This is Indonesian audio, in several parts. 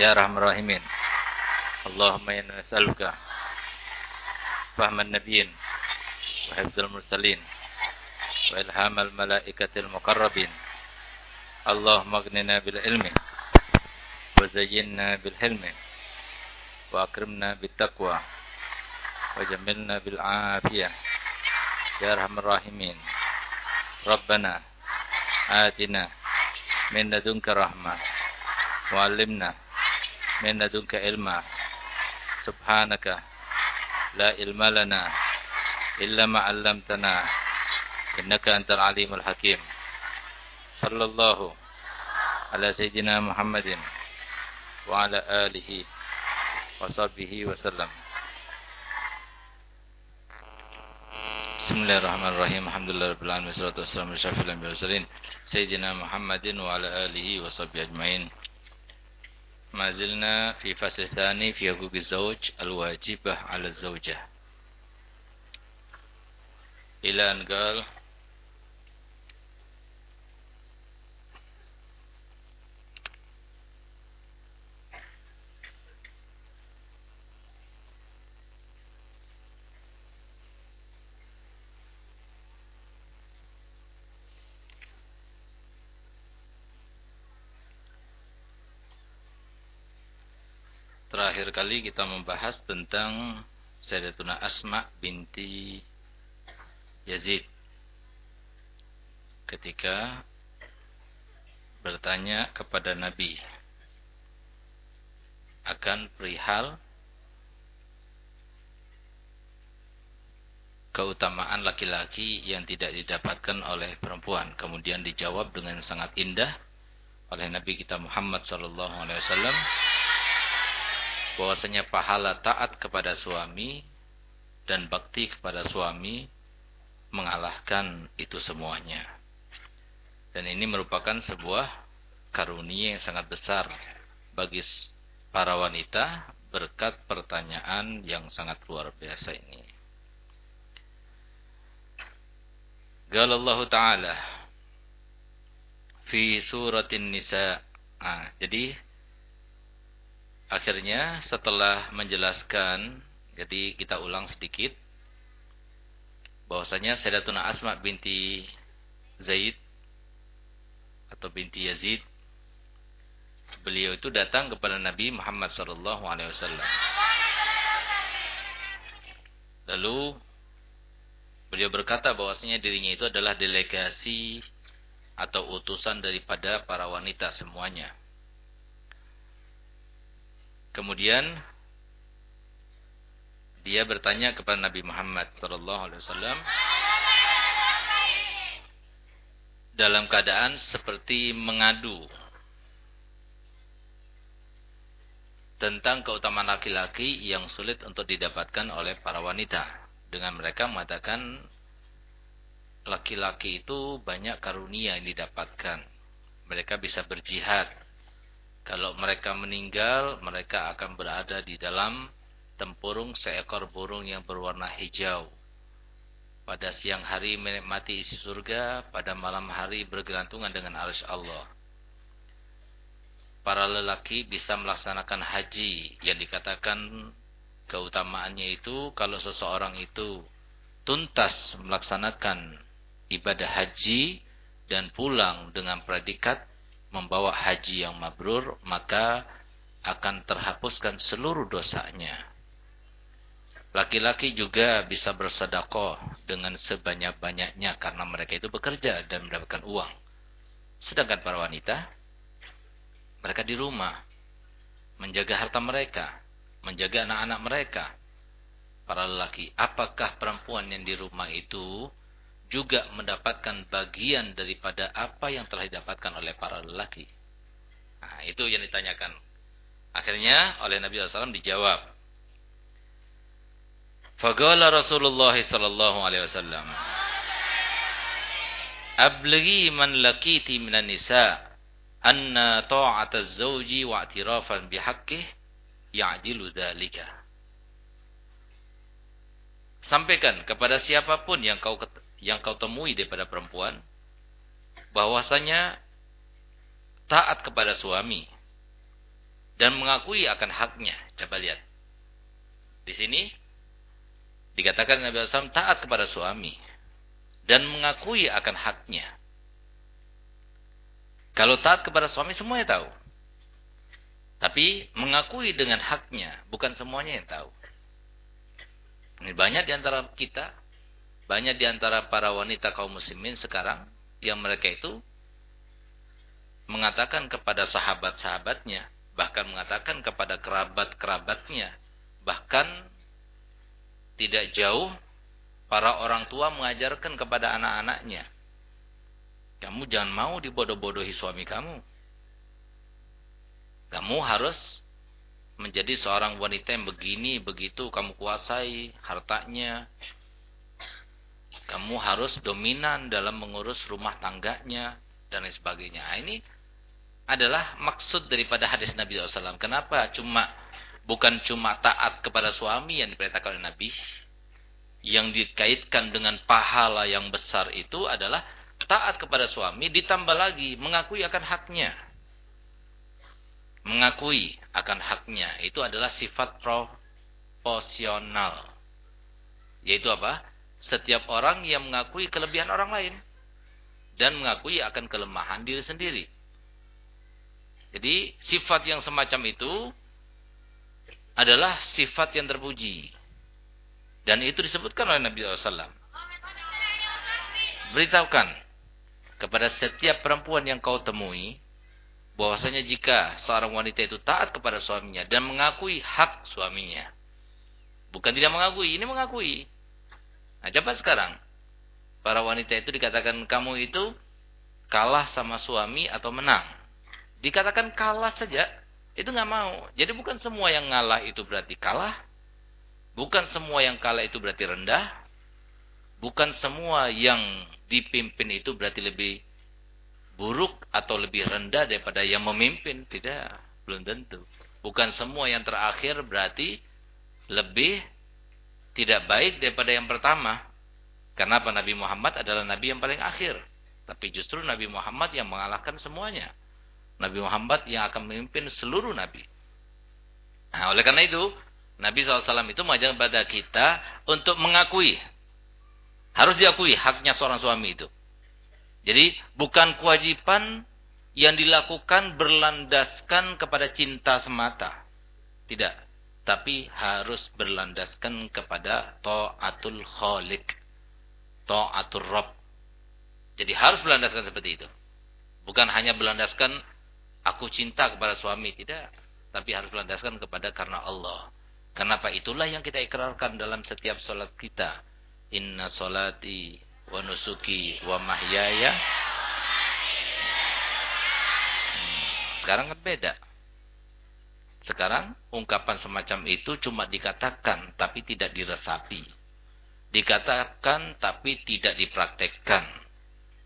Ya Rahman Rahimin. Allahumma inna nas'aluka fahman nabiyyin wa mursalin wa ilhamal malaikatil muqarrabin. Allahumma aghnina bil ilmi wa zayyinna bil hilmi wa akrimna bit taqwa wa bil afiyah. Ya Rahman Rahimin. Rabbana atina min ladunka rahmah wa min ladunka ilma subhanaka la ilma lana illa ma 'allamtana innaka antal alimul hakim sallallahu ala sayyidina muhammadin wa ala alihi wa sahbihi wa sallam Bismillahirrahmanirrahim. Alhamdulillahirabbil alamin. Wassalatu wassalamu ala asyrafil anbiya'i mursalin sayyidina Muhammadin wa ala alihi wa sahbihi ajmain. Ma zilna fi fasl tsani fi huquqiz zawj al-wajibah 'ala az-zawjah. Ila an qala terakhir kali kita membahas tentang Sayyidatuna Asma binti Yazid ketika bertanya kepada Nabi akan perihal keutamaan laki-laki yang tidak didapatkan oleh perempuan. Kemudian dijawab dengan sangat indah oleh Nabi kita Muhammad wasallam bahwasanya pahala taat kepada suami dan bakti kepada suami mengalahkan itu semuanya. Dan ini merupakan sebuah karunia yang sangat besar bagi para wanita berkat pertanyaan yang sangat luar biasa ini. Galallahu ta'ala fi suratin nisa. Ah, jadi akhirnya setelah menjelaskan jadi kita ulang sedikit bahwasanya Sayyidatuna Asma binti Zaid atau binti Yazid beliau itu datang kepada Nabi Muhammad wasallam. Lalu beliau berkata bahwasanya dirinya itu adalah delegasi atau utusan daripada para wanita semuanya Kemudian dia bertanya kepada Nabi Muhammad sallallahu alaihi wasallam dalam keadaan seperti mengadu tentang keutamaan laki-laki yang sulit untuk didapatkan oleh para wanita. Dengan mereka mengatakan laki-laki itu banyak karunia yang didapatkan. Mereka bisa berjihad, kalau mereka meninggal, mereka akan berada di dalam tempurung seekor burung yang berwarna hijau. Pada siang hari menikmati isi surga, pada malam hari bergelantungan dengan arus Allah. Para lelaki bisa melaksanakan haji yang dikatakan keutamaannya itu kalau seseorang itu tuntas melaksanakan ibadah haji dan pulang dengan predikat membawa haji yang mabrur, maka akan terhapuskan seluruh dosanya. Laki-laki juga bisa bersedekah dengan sebanyak-banyaknya karena mereka itu bekerja dan mendapatkan uang. Sedangkan para wanita, mereka di rumah, menjaga harta mereka, menjaga anak-anak mereka. Para lelaki, apakah perempuan yang di rumah itu juga mendapatkan bagian daripada apa yang telah didapatkan oleh para lelaki. Nah, itu yang ditanyakan. Akhirnya oleh Nabi SAW dijawab. Fagala Rasulullah sallallahu alaihi wasallam. Abligi man lakiti minan nisa anna ta'ata az-zawji wa i'tirafan bihaqqihi ya'dilu dzalika. Sampaikan kepada siapa pun yang kau yang kau temui daripada perempuan bahwasanya taat kepada suami dan mengakui akan haknya. Coba lihat. Di sini dikatakan Nabi SAW taat kepada suami dan mengakui akan haknya. Kalau taat kepada suami semuanya tahu. Tapi mengakui dengan haknya bukan semuanya yang tahu. Ini banyak di antara kita, banyak di antara para wanita kaum muslimin sekarang yang mereka itu mengatakan kepada sahabat-sahabatnya, bahkan mengatakan kepada kerabat-kerabatnya, bahkan tidak jauh para orang tua mengajarkan kepada anak-anaknya, kamu jangan mau dibodoh-bodohi suami kamu. Kamu harus menjadi seorang wanita yang begini, begitu, kamu kuasai hartanya. Kamu harus dominan dalam mengurus rumah tangganya, dan lain sebagainya. Nah, ini adalah maksud daripada hadis Nabi SAW. Kenapa? Cuma bukan cuma taat kepada suami yang diperintahkan oleh Nabi. Yang dikaitkan dengan pahala yang besar itu adalah taat kepada suami ditambah lagi mengakui akan haknya. Mengakui akan haknya itu adalah sifat proporsional. Yaitu apa? Setiap orang yang mengakui kelebihan orang lain dan mengakui akan kelemahan diri sendiri. Jadi sifat yang semacam itu adalah sifat yang terpuji. Dan itu disebutkan oleh Nabi SAW. Beritahukan kepada setiap perempuan yang kau temui bahwasanya jika seorang wanita itu taat kepada suaminya dan mengakui hak suaminya bukan tidak mengakui ini mengakui nah coba sekarang. Para wanita itu dikatakan kamu itu kalah sama suami atau menang? Dikatakan kalah saja itu nggak mau. Jadi bukan semua yang ngalah itu berarti kalah. Bukan semua yang kalah itu berarti rendah. Bukan semua yang dipimpin itu berarti lebih buruk atau lebih rendah daripada yang memimpin. Tidak, belum tentu. Bukan semua yang terakhir berarti lebih tidak baik daripada yang pertama. Karena apa? Nabi Muhammad adalah Nabi yang paling akhir. Tapi justru Nabi Muhammad yang mengalahkan semuanya. Nabi Muhammad yang akan memimpin seluruh Nabi. Nah, oleh karena itu, Nabi SAW itu mengajarkan kepada kita untuk mengakui harus diakui haknya seorang suami itu. Jadi bukan kewajiban yang dilakukan berlandaskan kepada cinta semata. Tidak. Tapi harus berlandaskan kepada ta'atul khalik. Ta'atul rob. Jadi harus berlandaskan seperti itu. Bukan hanya berlandaskan aku cinta kepada suami. Tidak. Tapi harus berlandaskan kepada karena Allah. Kenapa itulah yang kita ikrarkan dalam setiap sholat kita inna solati wa nusuki wa mahyaya hmm, sekarang kan beda sekarang ungkapan semacam itu cuma dikatakan tapi tidak diresapi. Dikatakan tapi tidak dipraktekkan.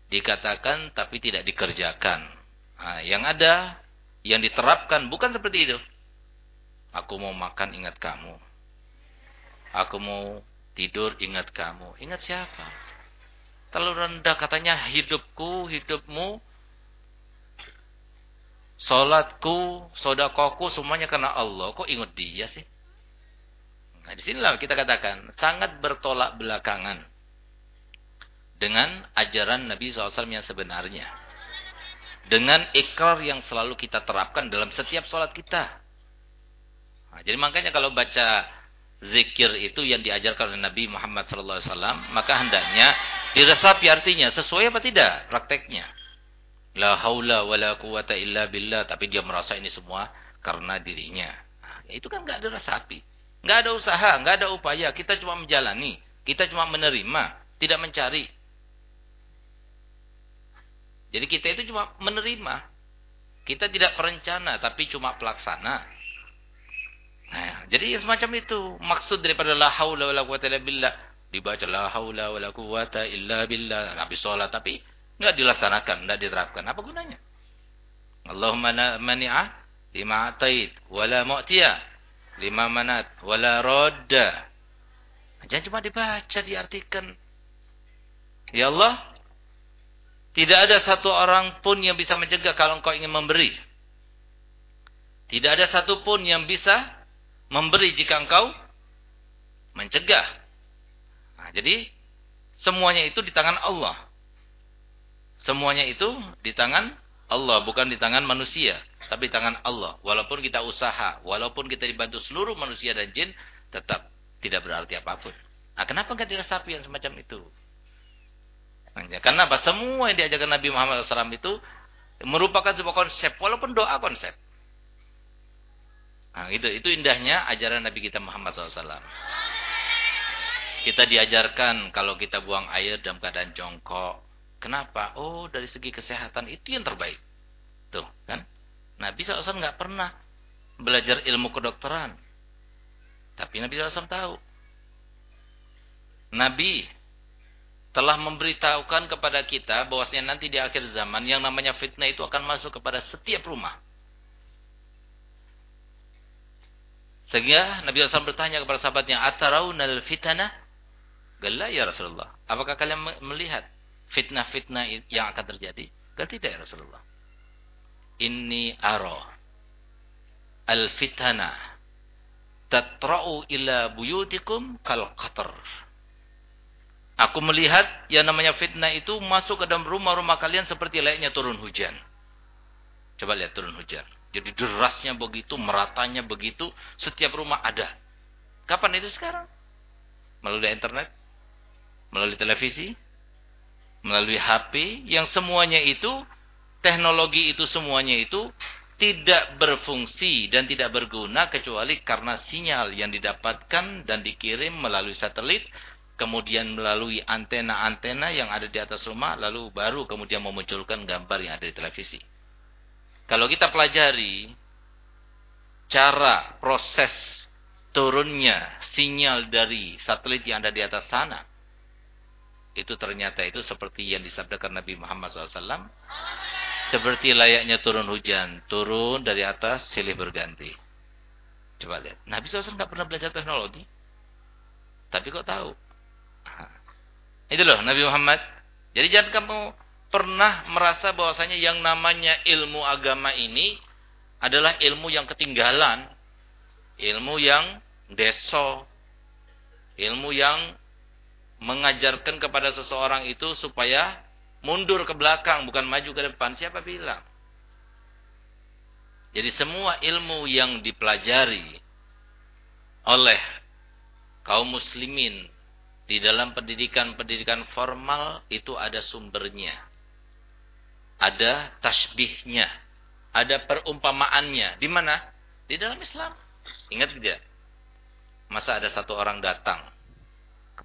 Dikatakan tapi tidak dikerjakan. Nah, yang ada yang diterapkan bukan seperti itu. Aku mau makan ingat kamu. Aku mau Tidur ingat kamu. Ingat siapa? Terlalu rendah katanya hidupku, hidupmu, Solatku, sodakoku, semuanya karena Allah. Kok ingat dia sih? Nah, di sinilah kita katakan sangat bertolak belakangan dengan ajaran Nabi SAW yang sebenarnya. Dengan ikrar yang selalu kita terapkan dalam setiap sholat kita. Nah, jadi makanya kalau baca zikir itu yang diajarkan oleh Nabi Muhammad SAW, maka hendaknya diresapi artinya sesuai apa tidak prakteknya. La haula wa la quwata illa billah, tapi dia merasa ini semua karena dirinya. Nah, itu kan enggak ada resapi. Enggak ada usaha, enggak ada upaya, kita cuma menjalani, kita cuma menerima, tidak mencari. Jadi kita itu cuma menerima. Kita tidak perencana, tapi cuma pelaksana. Nah, jadi semacam itu maksud daripada la haula wala quwata illa billah dibaca la haula wala quwata illa billah habis salat tapi enggak dilaksanakan, enggak diterapkan. Apa gunanya? Allahumma mani'a lima atait wala mu'tiya lima manat wala radda. Jangan cuma dibaca, diartikan. Ya Allah, tidak ada satu orang pun yang bisa mencegah kalau engkau ingin memberi. Tidak ada satupun yang bisa memberi jika engkau mencegah. Nah, jadi semuanya itu di tangan Allah. Semuanya itu di tangan Allah, bukan di tangan manusia, tapi tangan Allah. Walaupun kita usaha, walaupun kita dibantu seluruh manusia dan jin, tetap tidak berarti apa pun. Nah, kenapa enggak diresapi yang semacam itu? Nah, karena apa? Semua yang diajarkan Nabi Muhammad SAW itu merupakan sebuah konsep, walaupun doa konsep. Nah, itu itu indahnya ajaran Nabi kita Muhammad SAW. Kita diajarkan kalau kita buang air dalam keadaan jongkok. Kenapa? Oh, dari segi kesehatan itu yang terbaik. Tuh, kan? Nabi SAW nggak pernah belajar ilmu kedokteran. Tapi Nabi SAW tahu. Nabi telah memberitahukan kepada kita bahwasanya nanti di akhir zaman yang namanya fitnah itu akan masuk kepada setiap rumah. Sehingga Nabi SAW bertanya kepada sahabatnya, Ataraunal fitnah? Gala ya Rasulullah. Apakah kalian melihat fitnah-fitnah yang akan terjadi? Kata tidak ya Rasulullah. Inni aro al-fitnah tatra'u ila buyutikum kal qatr. Aku melihat yang namanya fitnah itu masuk ke dalam rumah-rumah kalian seperti layaknya turun hujan. Coba lihat turun hujan. Jadi derasnya begitu, meratanya begitu, setiap rumah ada. Kapan itu sekarang? Melalui internet? Melalui televisi? Melalui HP yang semuanya itu teknologi itu semuanya itu tidak berfungsi dan tidak berguna kecuali karena sinyal yang didapatkan dan dikirim melalui satelit kemudian melalui antena-antena yang ada di atas rumah lalu baru kemudian memunculkan gambar yang ada di televisi. Kalau kita pelajari cara proses turunnya sinyal dari satelit yang ada di atas sana itu ternyata itu seperti yang disabdakan Nabi Muhammad SAW. Seperti layaknya turun hujan. Turun dari atas, silih berganti. Coba lihat. Nabi SAW nggak pernah belajar teknologi. Tapi kok tahu? Itu loh Nabi Muhammad. Jadi jangan kamu pernah merasa bahwasanya yang namanya ilmu agama ini adalah ilmu yang ketinggalan. Ilmu yang deso. Ilmu yang mengajarkan kepada seseorang itu supaya mundur ke belakang bukan maju ke depan. Siapa bilang? Jadi semua ilmu yang dipelajari oleh kaum muslimin di dalam pendidikan-pendidikan formal itu ada sumbernya ada tasbihnya ada perumpamaannya. Di mana? Di dalam Islam. Ingat tidak? Masa ada satu orang datang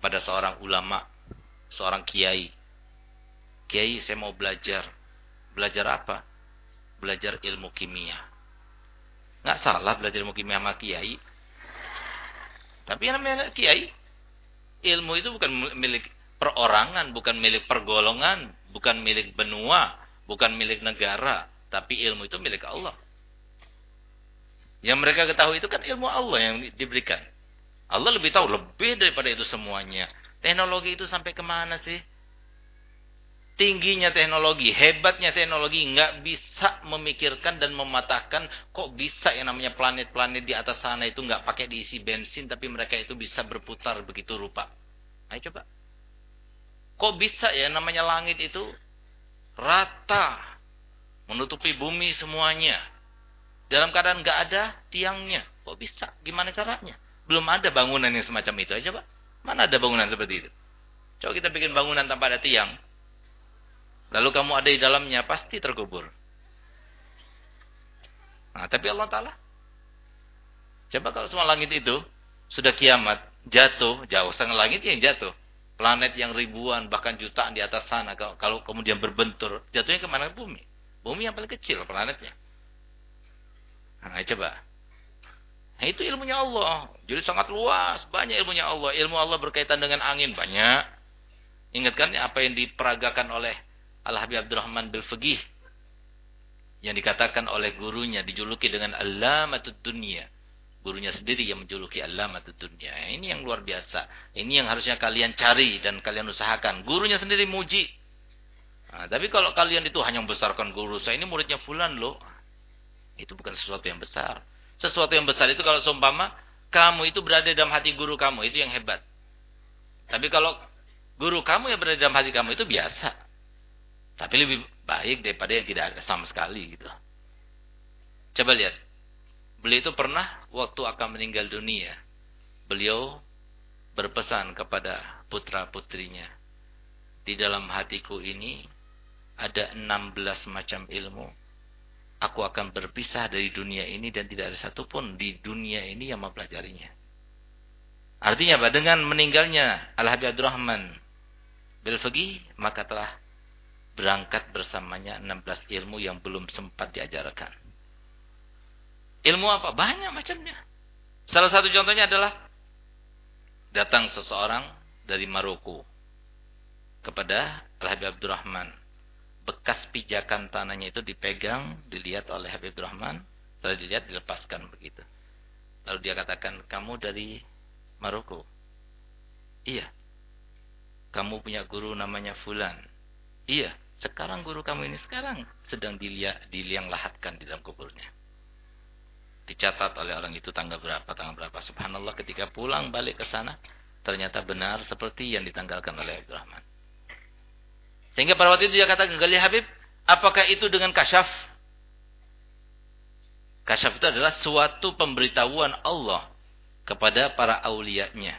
kepada seorang ulama, seorang kiai. Kiai, saya mau belajar. Belajar apa? Belajar ilmu kimia. Nggak salah belajar ilmu kimia sama kiai. Tapi yang namanya kiai, ilmu itu bukan milik perorangan, bukan milik pergolongan, bukan milik benua, bukan milik negara, tapi ilmu itu milik Allah. Yang mereka ketahui itu kan ilmu Allah yang diberikan. Allah lebih tahu lebih daripada itu semuanya. Teknologi itu sampai ke mana sih? Tingginya teknologi, hebatnya teknologi nggak bisa memikirkan dan mematahkan kok bisa yang namanya planet-planet di atas sana itu nggak pakai diisi bensin tapi mereka itu bisa berputar begitu rupa. Ayo coba. Kok bisa ya namanya langit itu rata menutupi bumi semuanya dalam keadaan nggak ada tiangnya. Kok bisa? Gimana caranya? Belum ada bangunan yang semacam itu aja, Pak. Mana ada bangunan seperti itu? Coba kita bikin bangunan tanpa ada tiang. Lalu kamu ada di dalamnya, pasti terkubur. Nah, tapi Allah Ta'ala. Coba kalau semua langit itu sudah kiamat, jatuh, jauh sangat langit yang jatuh. Planet yang ribuan, bahkan jutaan di atas sana, kalau kemudian berbentur, jatuhnya ke mana? Bumi. Bumi yang paling kecil planetnya. Nah, coba. Nah, itu ilmunya Allah. Jadi sangat luas, banyak ilmunya Allah. Ilmu Allah berkaitan dengan angin banyak. Ingatkan apa yang diperagakan oleh Al-Habib Abdurrahman bil yang dikatakan oleh gurunya dijuluki dengan Allamatud Dunia. Gurunya sendiri yang menjuluki Allamatud Dunia. Ini yang luar biasa. Ini yang harusnya kalian cari dan kalian usahakan. Gurunya sendiri muji. Nah, tapi kalau kalian itu hanya membesarkan guru saya ini muridnya fulan loh. Itu bukan sesuatu yang besar. Sesuatu yang besar itu kalau seumpama kamu itu berada dalam hati guru kamu, itu yang hebat. Tapi kalau guru kamu yang berada dalam hati kamu itu biasa. Tapi lebih baik daripada yang tidak ada sama sekali gitu. Coba lihat. Beliau itu pernah waktu akan meninggal dunia. Beliau berpesan kepada putra-putrinya. Di dalam hatiku ini ada 16 macam ilmu. Aku akan berpisah dari dunia ini dan tidak ada satupun di dunia ini yang mempelajarinya. Artinya apa? Dengan meninggalnya Al-Habib Abdurrahman Bilfagi, maka telah berangkat bersamanya 16 ilmu yang belum sempat diajarkan. Ilmu apa? Banyak macamnya. Salah satu contohnya adalah datang seseorang dari Maroko kepada Al-Habib Abdurrahman bekas pijakan tanahnya itu dipegang, dilihat oleh Habib Rahman, setelah dilihat dilepaskan begitu. Lalu dia katakan, kamu dari Maroko. Iya. Kamu punya guru namanya Fulan. Iya. Sekarang guru kamu ini sekarang sedang dilihat, diliang lahatkan di dalam kuburnya. Dicatat oleh orang itu tanggal berapa, tanggal berapa. Subhanallah ketika pulang balik ke sana, ternyata benar seperti yang ditanggalkan oleh Habib Rahman. Sehingga pada waktu itu dia katakan, Gali Habib, apakah itu dengan kasyaf? Kasyaf itu adalah suatu pemberitahuan Allah kepada para aulianya.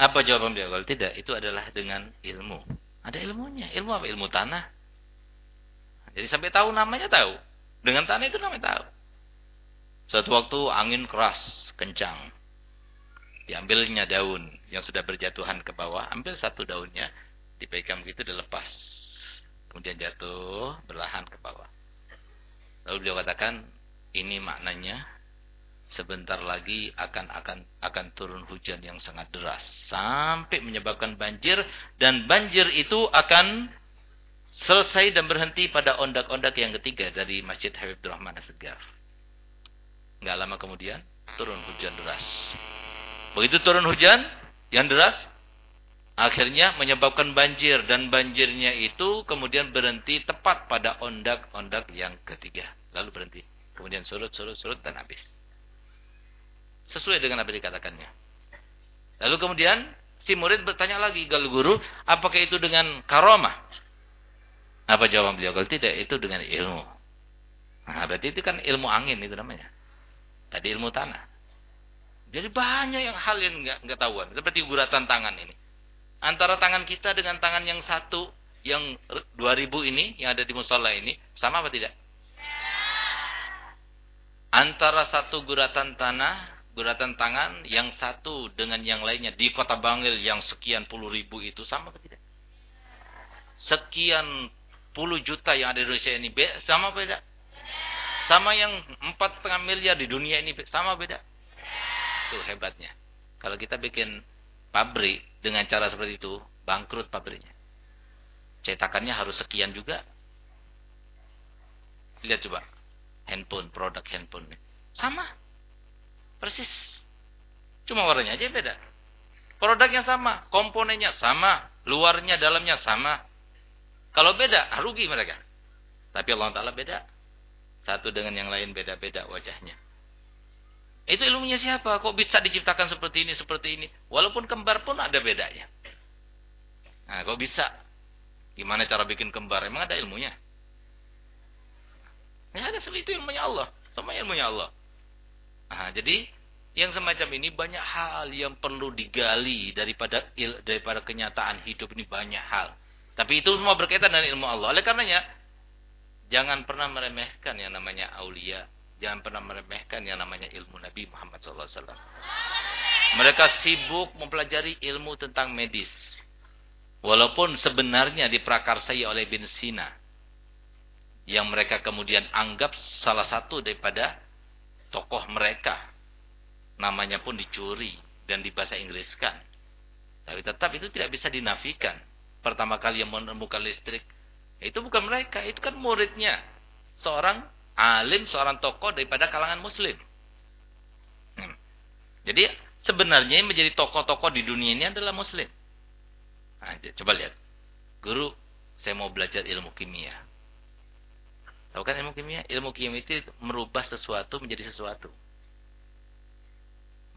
Apa jawaban beliau? Kalau tidak, itu adalah dengan ilmu. Ada ilmunya. Ilmu apa? Ilmu tanah. Jadi sampai tahu namanya tahu. Dengan tanah itu namanya tahu. Suatu waktu angin keras, kencang. Diambilnya daun yang sudah berjatuhan ke bawah. Ambil satu daunnya dipegang begitu dilepas kemudian jatuh berlahan ke bawah lalu beliau katakan ini maknanya sebentar lagi akan akan akan turun hujan yang sangat deras sampai menyebabkan banjir dan banjir itu akan selesai dan berhenti pada ondak-ondak yang ketiga dari Masjid Habib Rahman Segar. Enggak lama kemudian turun hujan deras. Begitu turun hujan yang deras, Akhirnya menyebabkan banjir dan banjirnya itu kemudian berhenti tepat pada ondak-ondak yang ketiga. Lalu berhenti. Kemudian surut, surut, surut dan habis. Sesuai dengan apa dikatakannya. Lalu kemudian si murid bertanya lagi ke guru, apakah itu dengan karomah? Apa jawaban beliau? Kalau tidak, itu dengan ilmu. Nah, berarti itu kan ilmu angin itu namanya. Tadi ilmu tanah. Jadi banyak yang hal yang enggak, enggak tahuan. Seperti guratan tangan ini antara tangan kita dengan tangan yang satu yang 2000 ini yang ada di musola ini sama apa tidak? Antara satu guratan tanah, guratan tangan yang satu dengan yang lainnya di kota Bangil yang sekian puluh ribu itu sama apa tidak? Sekian puluh juta yang ada di Indonesia ini sama beda? Sama yang empat setengah miliar di dunia ini sama beda? Itu hebatnya. Kalau kita bikin pabrik dengan cara seperti itu, bangkrut pabriknya. Cetakannya harus sekian juga. Lihat coba. Handphone, produk handphone. Sama. Persis. Cuma warnanya aja beda. Produknya sama, komponennya sama, luarnya, dalamnya sama. Kalau beda, rugi mereka. Tapi Allah Ta'ala beda. Satu dengan yang lain beda-beda wajahnya. Itu ilmunya siapa? Kok bisa diciptakan seperti ini, seperti ini? Walaupun kembar pun ada bedanya. Nah, kok bisa? Gimana cara bikin kembar? Emang ada ilmunya? Ya ada itu ilmunya Allah. Sama ilmunya Allah. Nah, jadi yang semacam ini banyak hal yang perlu digali daripada il, daripada kenyataan hidup ini banyak hal. Tapi itu semua berkaitan dengan ilmu Allah. Oleh karenanya, jangan pernah meremehkan yang namanya aulia Jangan pernah meremehkan yang namanya ilmu Nabi Muhammad SAW. Mereka sibuk mempelajari ilmu tentang medis. Walaupun sebenarnya diprakarsai oleh bin Sina. Yang mereka kemudian anggap salah satu daripada tokoh mereka. Namanya pun dicuri dan dibahasa Inggriskan. Tapi tetap itu tidak bisa dinafikan. Pertama kali yang menemukan listrik. Itu bukan mereka, itu kan muridnya. Seorang alim, seorang tokoh daripada kalangan muslim. Hmm. Jadi sebenarnya yang menjadi tokoh-tokoh di dunia ini adalah muslim. Nah, coba lihat. Guru, saya mau belajar ilmu kimia. Tahu kan ilmu kimia? Ilmu kimia itu merubah sesuatu menjadi sesuatu.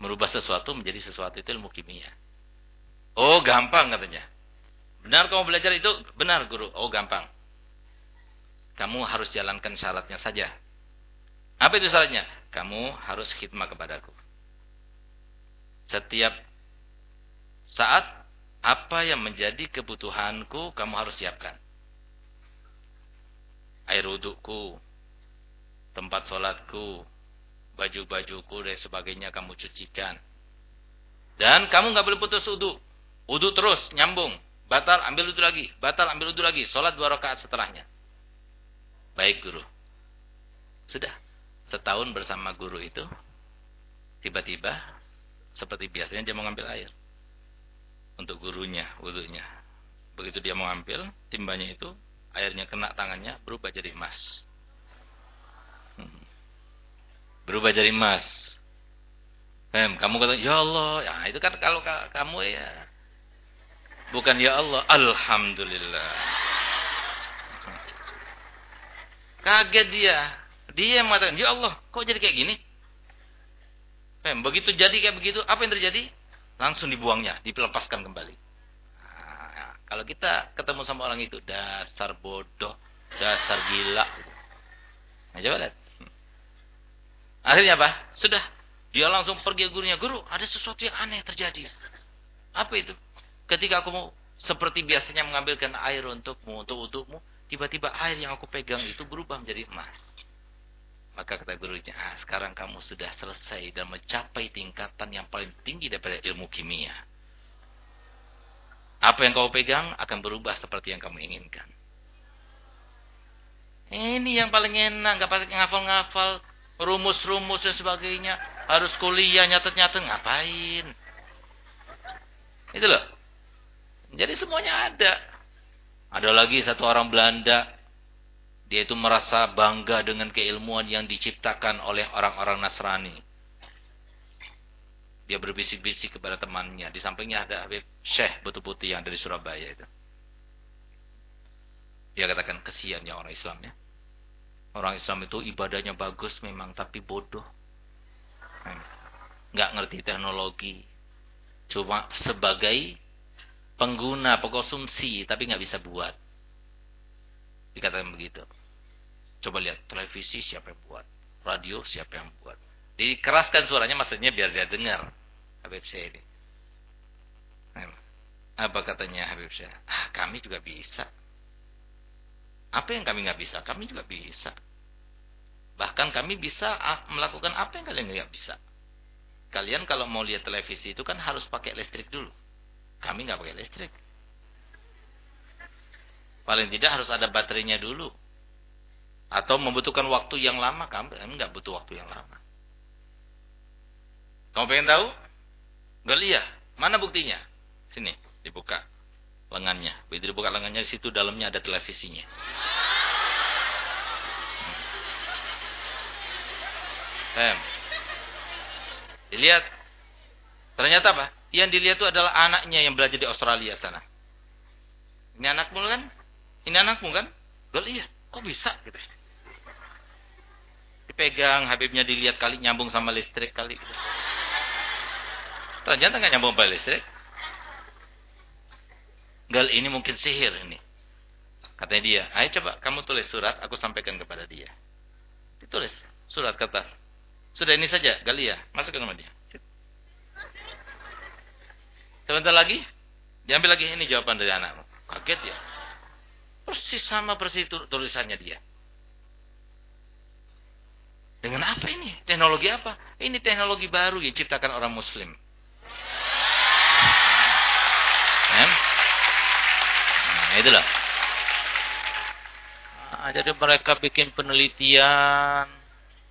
Merubah sesuatu menjadi sesuatu itu ilmu kimia. Oh, gampang katanya. Benar kamu belajar itu? Benar, guru. Oh, gampang. Kamu harus jalankan syaratnya saja. Apa itu syaratnya? Kamu harus khidmah kepadaku. Setiap saat apa yang menjadi kebutuhanku kamu harus siapkan air wudukku, tempat sholatku, baju-bajuku dan sebagainya kamu cucikan. Dan kamu nggak boleh putus wudhu. Wudhu terus, nyambung. Batal, ambil wudhu lagi. Batal, ambil wudhu lagi. Sholat dua rakaat setelahnya. Baik guru. Sudah. Setahun bersama guru itu. Tiba-tiba. Seperti biasanya dia mau ngambil air. Untuk gurunya, wudhunya. Begitu dia mau ambil, timbanya itu airnya kena tangannya berubah jadi emas. Hmm. Berubah jadi emas. Em, kamu kata, ya Allah, ya itu kan kalau kamu ya bukan ya Allah, alhamdulillah. Kaget dia. Dia yang mengatakan, ya Allah, kok jadi kayak gini? Em, begitu jadi kayak begitu, apa yang terjadi? Langsung dibuangnya, dilepaskan kembali. Kalau kita ketemu sama orang itu, dasar bodoh, dasar gila. Nah, coba lihat. Akhirnya apa? Sudah. Dia langsung pergi ke gurunya. Guru, ada sesuatu yang aneh terjadi. Apa itu? Ketika aku mau seperti biasanya mengambilkan air untukmu, untuk untukmu, tiba-tiba air yang aku pegang itu berubah menjadi emas. Maka kata gurunya, ah, sekarang kamu sudah selesai dan mencapai tingkatan yang paling tinggi daripada ilmu kimia. Apa yang kau pegang akan berubah seperti yang kamu inginkan. Ini yang paling enak, nggak pakai ngafal-ngafal, rumus-rumus dan sebagainya. Harus kuliah nyatet-nyatet ngapain? Itu loh. Jadi semuanya ada. Ada lagi satu orang Belanda, dia itu merasa bangga dengan keilmuan yang diciptakan oleh orang-orang Nasrani. Dia berbisik-bisik kepada temannya. Di sampingnya ada Habib Syekh Betul Putih yang dari Surabaya itu. Dia katakan kesian ya orang Islam ya. Orang Islam itu ibadahnya bagus memang tapi bodoh. Nggak ngerti teknologi. Cuma sebagai pengguna, pengkonsumsi tapi nggak bisa buat. Dikatakan begitu. Coba lihat televisi siapa yang buat, radio siapa yang buat. Dikeraskan suaranya maksudnya biar dia dengar. Habib Syekh ini. Apa katanya Habib Syekh? Ah, kami juga bisa. Apa yang kami nggak bisa? Kami juga bisa. Bahkan kami bisa ah, melakukan apa yang kalian nggak bisa. Kalian kalau mau lihat televisi itu kan harus pakai listrik dulu. Kami nggak pakai listrik. Paling tidak harus ada baterainya dulu. Atau membutuhkan waktu yang lama. Kami nggak butuh waktu yang lama. Kamu pengen tahu? Galia. Mana buktinya? Sini, dibuka lengannya. Begitu dibuka lengannya, situ dalamnya ada televisinya. Hmm. Dilihat. Ternyata apa? Yang dilihat itu adalah anaknya yang belajar di Australia sana. Ini anakmu kan? Ini anakmu kan? Gue lihat. Kok bisa gitu? Dipegang, Habibnya dilihat kali nyambung sama listrik kali. Ternyata nggak nyambung pada listrik. Gal ini mungkin sihir ini. Katanya dia, ayo coba kamu tulis surat, aku sampaikan kepada dia. Ditulis surat kertas. Sudah ini saja, Galia, masukkan nama dia. Sebentar lagi, diambil lagi ini jawaban dari anakmu. Kaget ya. Persis sama persis tulisannya dia. Dengan apa ini? Teknologi apa? Ini teknologi baru yang diciptakan orang muslim. Nah, itulah. Nah, jadi mereka bikin penelitian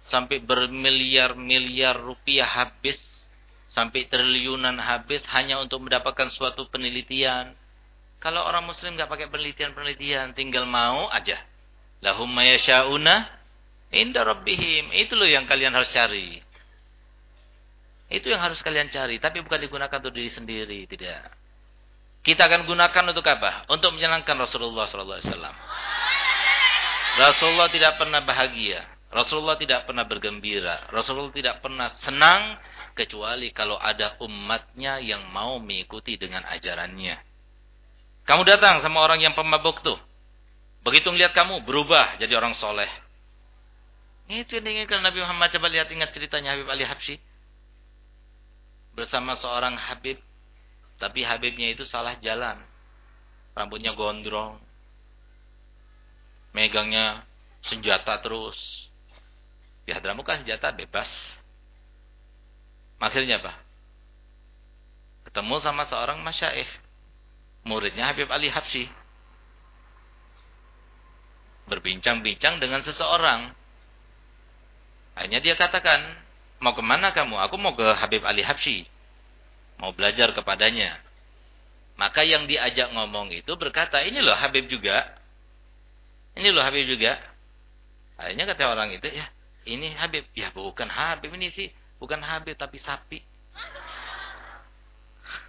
sampai bermiliar-miliar rupiah habis, sampai triliunan habis hanya untuk mendapatkan suatu penelitian. Kalau orang muslim nggak pakai penelitian-penelitian, tinggal mau aja. Lahum mayasyauna inda rabbihim. Itu loh yang kalian harus cari. Itu yang harus kalian cari, tapi bukan digunakan untuk diri sendiri, tidak. Kita akan gunakan untuk apa? Untuk menyenangkan Rasulullah sallallahu alaihi wasallam. Rasulullah tidak pernah bahagia. Rasulullah tidak pernah bergembira. Rasulullah tidak pernah senang kecuali kalau ada umatnya yang mau mengikuti dengan ajarannya. Kamu datang sama orang yang pemabuk tuh. Begitu melihat kamu berubah jadi orang soleh. Itu yang diinginkan Nabi Muhammad. Coba lihat ingat ceritanya Habib Ali Habsyi. Bersama seorang Habib. Tapi Habibnya itu salah jalan. Rambutnya gondrong megangnya senjata terus. Di Hadramu kan senjata bebas. Maksudnya apa? Ketemu sama seorang masyaih. Muridnya Habib Ali Habsyi. Berbincang-bincang dengan seseorang. Akhirnya dia katakan, mau ke mana kamu? Aku mau ke Habib Ali Habsyi. Mau belajar kepadanya. Maka yang diajak ngomong itu berkata, ini loh Habib juga. Ini loh Habib juga. Akhirnya kata orang itu, ya ini Habib. Ya bukan Habib ini sih. Bukan Habib tapi sapi.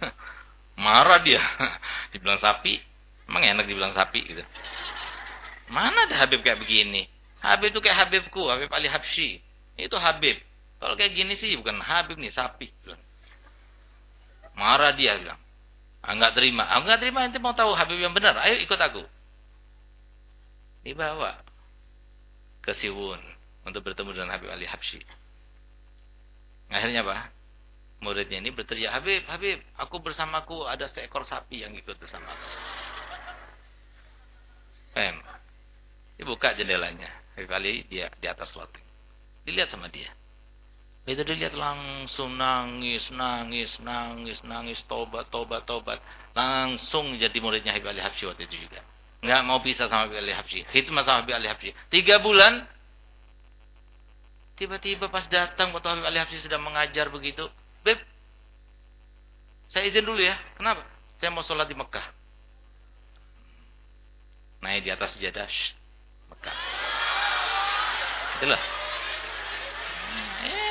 Marah dia. dibilang sapi. Emang enak dibilang sapi gitu. Mana ada Habib kayak begini? Habib itu kayak Habibku. Habib Ali Habsyi. Itu Habib. Kalau kayak gini sih bukan Habib nih sapi. Marah dia bilang. Enggak ah, terima. Enggak ah, terima. Nanti mau tahu Habib yang benar. Ayo ikut aku dibawa ke Siwun untuk bertemu dengan Habib Ali Habsyi. Akhirnya apa? Muridnya ini berteriak, Habib, Habib, aku bersamaku ada seekor sapi yang ikut bersama aku. Pem. Dibuka jendelanya. Habib dia di atas loteng. Dilihat sama dia. Itu dilihat langsung nangis, nangis, nangis, nangis, tobat, tobat, tobat. Langsung jadi muridnya Habib Ali Habsyi waktu itu juga nggak mau pisah sama Habib Ali Habsyi. Khidmat sama Habib Ali Habsyi. Tiga bulan. Tiba-tiba pas datang waktu Habib Ali Habsyi sedang mengajar begitu. Beb. Saya izin dulu ya. Kenapa? Saya mau sholat di Mekah. Naik di atas sejadah. Shh, Mekah. Itulah.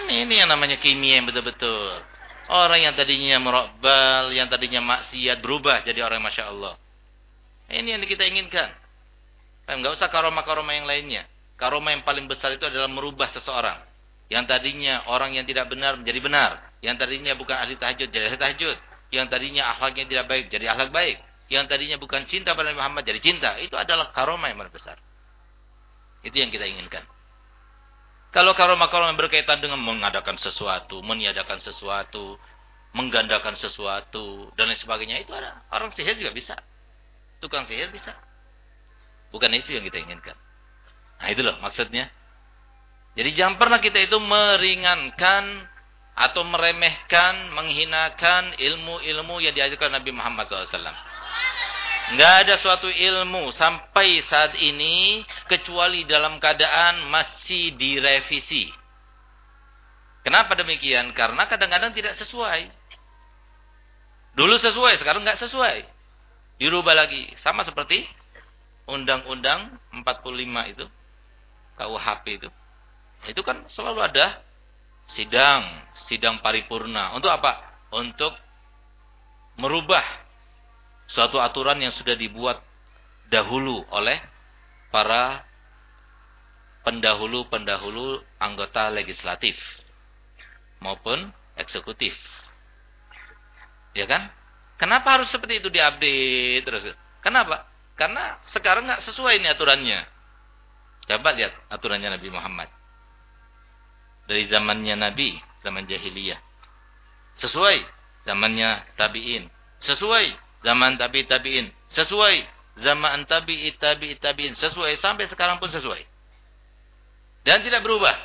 Ini, ini yang namanya kimia yang betul-betul. Orang yang tadinya merokbal, yang tadinya maksiat berubah jadi orang Masya Allah. Ini yang kita inginkan. Enggak usah karoma-karoma yang lainnya. Karoma yang paling besar itu adalah merubah seseorang. Yang tadinya orang yang tidak benar menjadi benar. Yang tadinya bukan ahli tahajud jadi ahli tahajud. Yang tadinya akhlaknya tidak baik jadi akhlak baik. Yang tadinya bukan cinta pada Muhammad jadi cinta. Itu adalah karoma yang paling besar. Itu yang kita inginkan. Kalau karoma-karoma yang berkaitan dengan mengadakan sesuatu, meniadakan sesuatu, menggandakan sesuatu, dan lain sebagainya, itu ada. Orang sihir juga bisa. Tukang sihir bisa. Bukan itu yang kita inginkan. Nah itu loh maksudnya. Jadi jangan pernah kita itu meringankan atau meremehkan, menghinakan ilmu-ilmu yang diajarkan Nabi Muhammad SAW. Nggak ada suatu ilmu sampai saat ini kecuali dalam keadaan masih direvisi. Kenapa demikian? Karena kadang-kadang tidak sesuai. Dulu sesuai, sekarang nggak sesuai dirubah lagi. Sama seperti Undang-Undang 45 itu, KUHP itu. Itu kan selalu ada sidang, sidang paripurna. Untuk apa? Untuk merubah suatu aturan yang sudah dibuat dahulu oleh para pendahulu-pendahulu anggota legislatif maupun eksekutif. Ya kan? Kenapa harus seperti itu diupdate terus? Kenapa? Karena sekarang nggak sesuai ini aturannya. Coba lihat aturannya Nabi Muhammad. Dari zamannya Nabi, zaman jahiliyah. Sesuai zamannya tabi'in. Sesuai zaman tabi tabi'in. Sesuai zaman tabi'i tabi'i tabi'in. Sesuai sampai sekarang pun sesuai. Dan tidak berubah.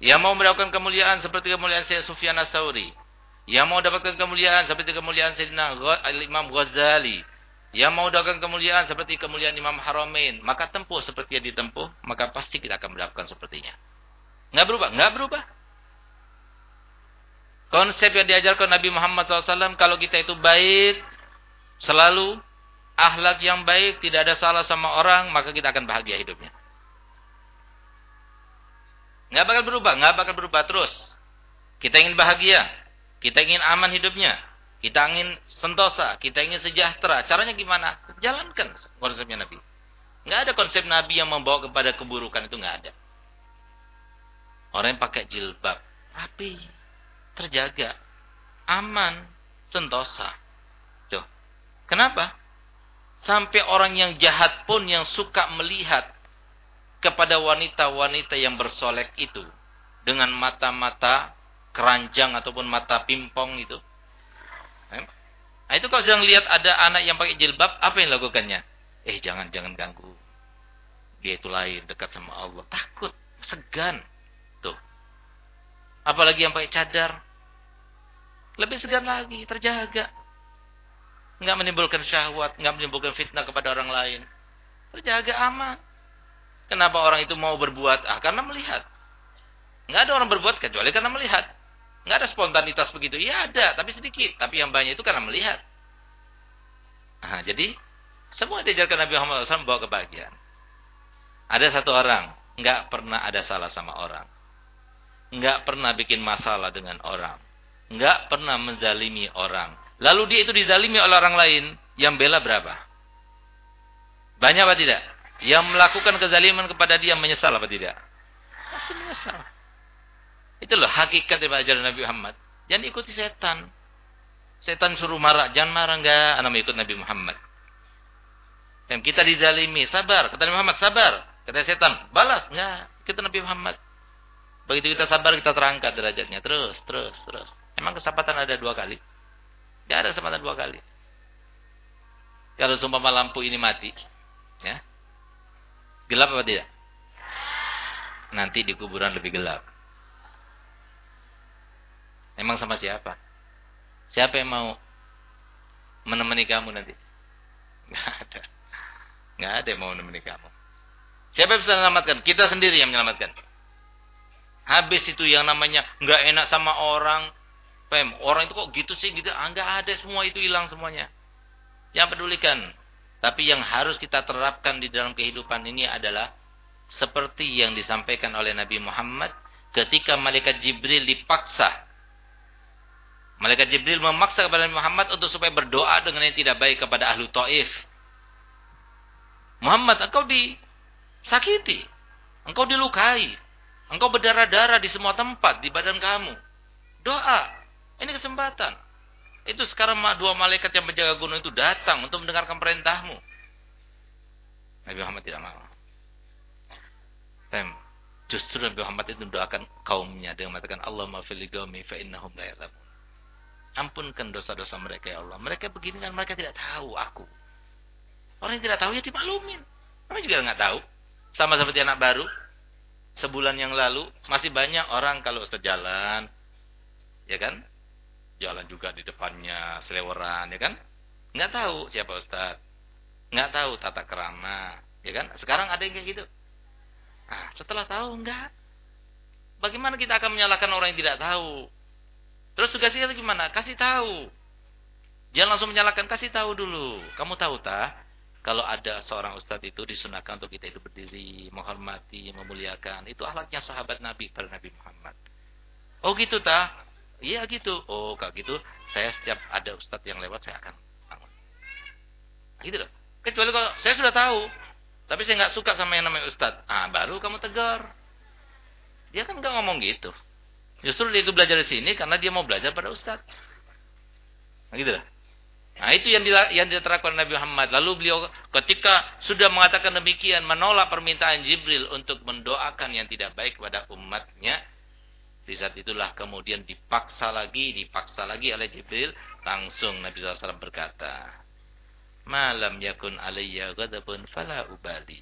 Yang mau melakukan kemuliaan seperti kemuliaan Syekh Sufyan Ats-Tsauri, yang mau dapatkan kemuliaan seperti kemuliaan Sayyidina Imam Ghazali. Yang mau dapatkan kemuliaan seperti kemuliaan Imam Haramain. Maka tempuh seperti yang ditempuh. Maka pasti kita akan mendapatkan sepertinya. Nggak berubah. Nggak berubah. Konsep yang diajarkan Nabi Muhammad SAW. Kalau kita itu baik. Selalu. Ahlak yang baik. Tidak ada salah sama orang. Maka kita akan bahagia hidupnya. Nggak bakal berubah. Nggak bakal berubah terus. Kita ingin bahagia. Kita ingin aman hidupnya. Kita ingin sentosa. Kita ingin sejahtera. Caranya gimana? Jalankan konsepnya Nabi. Nggak ada konsep Nabi yang membawa kepada keburukan itu nggak ada. Orang yang pakai jilbab, rapi, terjaga, aman, sentosa. Tuh. Kenapa? Sampai orang yang jahat pun yang suka melihat kepada wanita-wanita yang bersolek itu dengan mata-mata keranjang ataupun mata pimpong itu. Nah, itu kalau sedang lihat ada anak yang pakai jilbab, apa yang lakukannya? Eh, jangan jangan ganggu. Dia itu lain, dekat sama Allah. Takut, segan. Tuh. Apalagi yang pakai cadar. Lebih segan lagi, terjaga. Enggak menimbulkan syahwat, enggak menimbulkan fitnah kepada orang lain. Terjaga aman. Kenapa orang itu mau berbuat? Ah, karena melihat. Enggak ada orang berbuat kecuali karena melihat. Nggak ada spontanitas begitu. Iya ada, tapi sedikit. Tapi yang banyak itu karena melihat. Nah, jadi semua diajarkan Nabi Muhammad SAW bawa kebahagiaan. Ada satu orang, nggak pernah ada salah sama orang. Nggak pernah bikin masalah dengan orang. Nggak pernah menzalimi orang. Lalu dia itu dizalimi oleh orang lain. Yang bela berapa? Banyak apa tidak? Yang melakukan kezaliman kepada dia menyesal apa tidak? Pasti menyesal. Itu loh hakikat dari ajaran Nabi Muhammad. Jangan ikuti setan. Setan suruh marah, jangan marah enggak, anak ikut Nabi Muhammad. Dan kita didalimi, sabar. Kata Nabi Muhammad, sabar. Kata setan, balas. Enggak, kita Nabi Muhammad. Begitu kita sabar, kita terangkat derajatnya. Terus, terus, terus. Emang kesempatan ada dua kali? Tidak ada kesempatan dua kali. Kalau sumpah lampu ini mati, ya, gelap apa tidak? Nanti di kuburan lebih gelap. Emang sama siapa? Siapa yang mau menemani kamu nanti? Gak ada. Gak ada yang mau menemani kamu. Siapa yang bisa menyelamatkan? Kita sendiri yang menyelamatkan. Habis itu yang namanya nggak enak sama orang. Pem, orang itu kok gitu sih gitu. Ah, nggak ada semua itu hilang semuanya. Yang pedulikan. Tapi yang harus kita terapkan di dalam kehidupan ini adalah seperti yang disampaikan oleh Nabi Muhammad ketika malaikat Jibril dipaksa Malaikat Jibril memaksa kepada Muhammad untuk supaya berdoa dengan yang tidak baik kepada ahlu Taif. Muhammad, engkau disakiti. Engkau dilukai. Engkau berdarah-darah di semua tempat di badan kamu. Doa. Ini kesempatan. Itu sekarang dua malaikat yang menjaga gunung itu datang untuk mendengarkan perintahmu. Nabi Muhammad tidak mau. Tem, justru Nabi Muhammad itu mendoakan kaumnya dengan mengatakan Allah fil qaumi fa innahum la ya'lamun. Ampunkan dosa-dosa mereka ya Allah. Mereka begini kan mereka tidak tahu aku. Orang yang tidak tahu ya dimaklumin. Kami juga nggak tahu. Sama seperti anak baru. Sebulan yang lalu masih banyak orang kalau Ustaz jalan. Ya kan? Jalan juga di depannya seleweran ya kan? Nggak tahu siapa Ustaz. Nggak tahu tata kerama. Ya kan? Sekarang ada yang kayak gitu. Nah, setelah tahu enggak. Bagaimana kita akan menyalahkan orang yang tidak tahu? Terus tugas kita gimana? Kasih tahu. Jangan langsung menyalahkan, kasih tahu dulu. Kamu tahu tak? Kalau ada seorang ustadz itu disunahkan untuk kita itu berdiri, menghormati, memuliakan. Itu ahlaknya sahabat Nabi pada Nabi Muhammad. Oh gitu tak? Iya gitu. Oh kalau gitu, saya setiap ada ustadz yang lewat, saya akan bangun. Gitu loh. Kecuali kalau saya sudah tahu, tapi saya nggak suka sama yang namanya ustadz. Ah, baru kamu tegar. Dia kan nggak ngomong gitu. Justru dia itu belajar di sini karena dia mau belajar pada ustaz. Nah, gitu lah. Nah, itu yang yang diterapkan Nabi Muhammad. Lalu beliau ketika sudah mengatakan demikian menolak permintaan Jibril untuk mendoakan yang tidak baik kepada umatnya. Di saat itulah kemudian dipaksa lagi, dipaksa lagi oleh Jibril. Langsung Nabi SAW berkata, Malam yakun alaiya ghadabun fala ubali.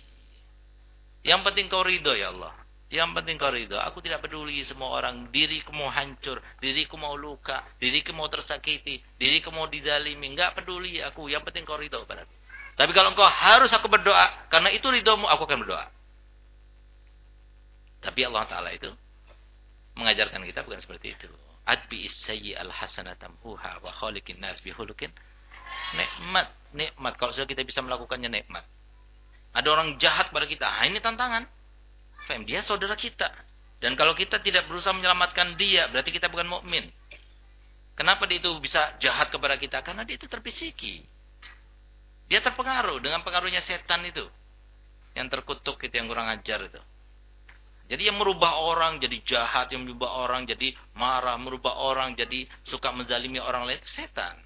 Yang penting kau ridho ya Allah. Yang penting kau ridho. Aku tidak peduli semua orang. Diriku mau hancur. Diriku mau luka. Diriku mau tersakiti. Diriku mau didalimi. Enggak peduli aku. Yang penting kau ridho padaku. Tapi kalau engkau harus aku berdoa. Karena itu ridhomu, aku akan berdoa. Tapi Allah Ta'ala itu mengajarkan kita bukan seperti itu. Adbi isayyi al-hasanatamhuha wa khaliqin nas bihulukin. Nikmat. Nikmat. Kalau sudah kita bisa melakukannya nikmat. Ada orang jahat pada kita. Ah, ini tantangan. Faham? Dia saudara kita. Dan kalau kita tidak berusaha menyelamatkan dia, berarti kita bukan mukmin. Kenapa dia itu bisa jahat kepada kita? Karena dia itu terpisiki. Dia terpengaruh dengan pengaruhnya setan itu. Yang terkutuk itu yang kurang ajar itu. Jadi yang merubah orang jadi jahat, yang merubah orang jadi marah, merubah orang jadi suka menzalimi orang lain itu setan.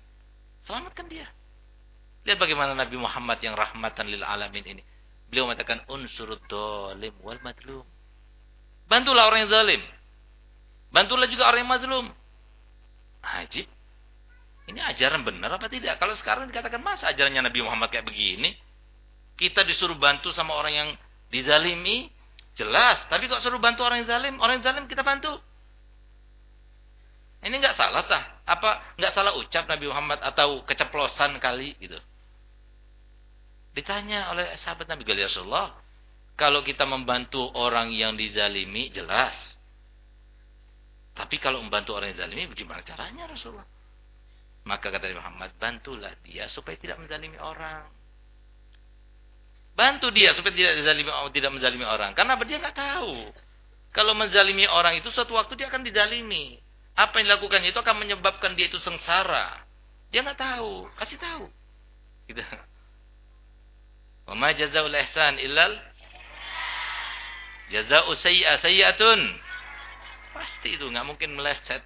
Selamatkan dia. Lihat bagaimana Nabi Muhammad yang rahmatan lil alamin ini. Beliau mengatakan unsurud dolim wal madlum. Bantulah orang yang zalim. Bantulah juga orang yang mazlum. Ajib. Ini ajaran benar apa tidak? Kalau sekarang dikatakan masa ajarannya Nabi Muhammad kayak begini? Kita disuruh bantu sama orang yang dizalimi, Jelas, tapi kok suruh bantu orang yang zalim? Orang yang zalim kita bantu. Ini nggak salah tah? Apa nggak salah ucap Nabi Muhammad atau keceplosan kali gitu? Ditanya oleh sahabat Nabi Gali Rasulullah, kalau kita membantu orang yang dizalimi jelas. Tapi kalau membantu orang yang zalimi bagaimana caranya Rasulullah? Maka kata Nabi Muhammad, bantulah dia supaya tidak menzalimi orang. Bantu dia supaya tidak menzalimi tidak menzalimi orang. Karena dia nggak tahu. Kalau menzalimi orang itu suatu waktu dia akan dizalimi. Apa yang dilakukannya itu akan menyebabkan dia itu sengsara. Dia nggak tahu, kasih tahu. Gitu. Wa ma jazaa'ul ihsan illal jazaa'u sayyi'ah sayyi'atun. Pasti itu nggak mungkin meleset.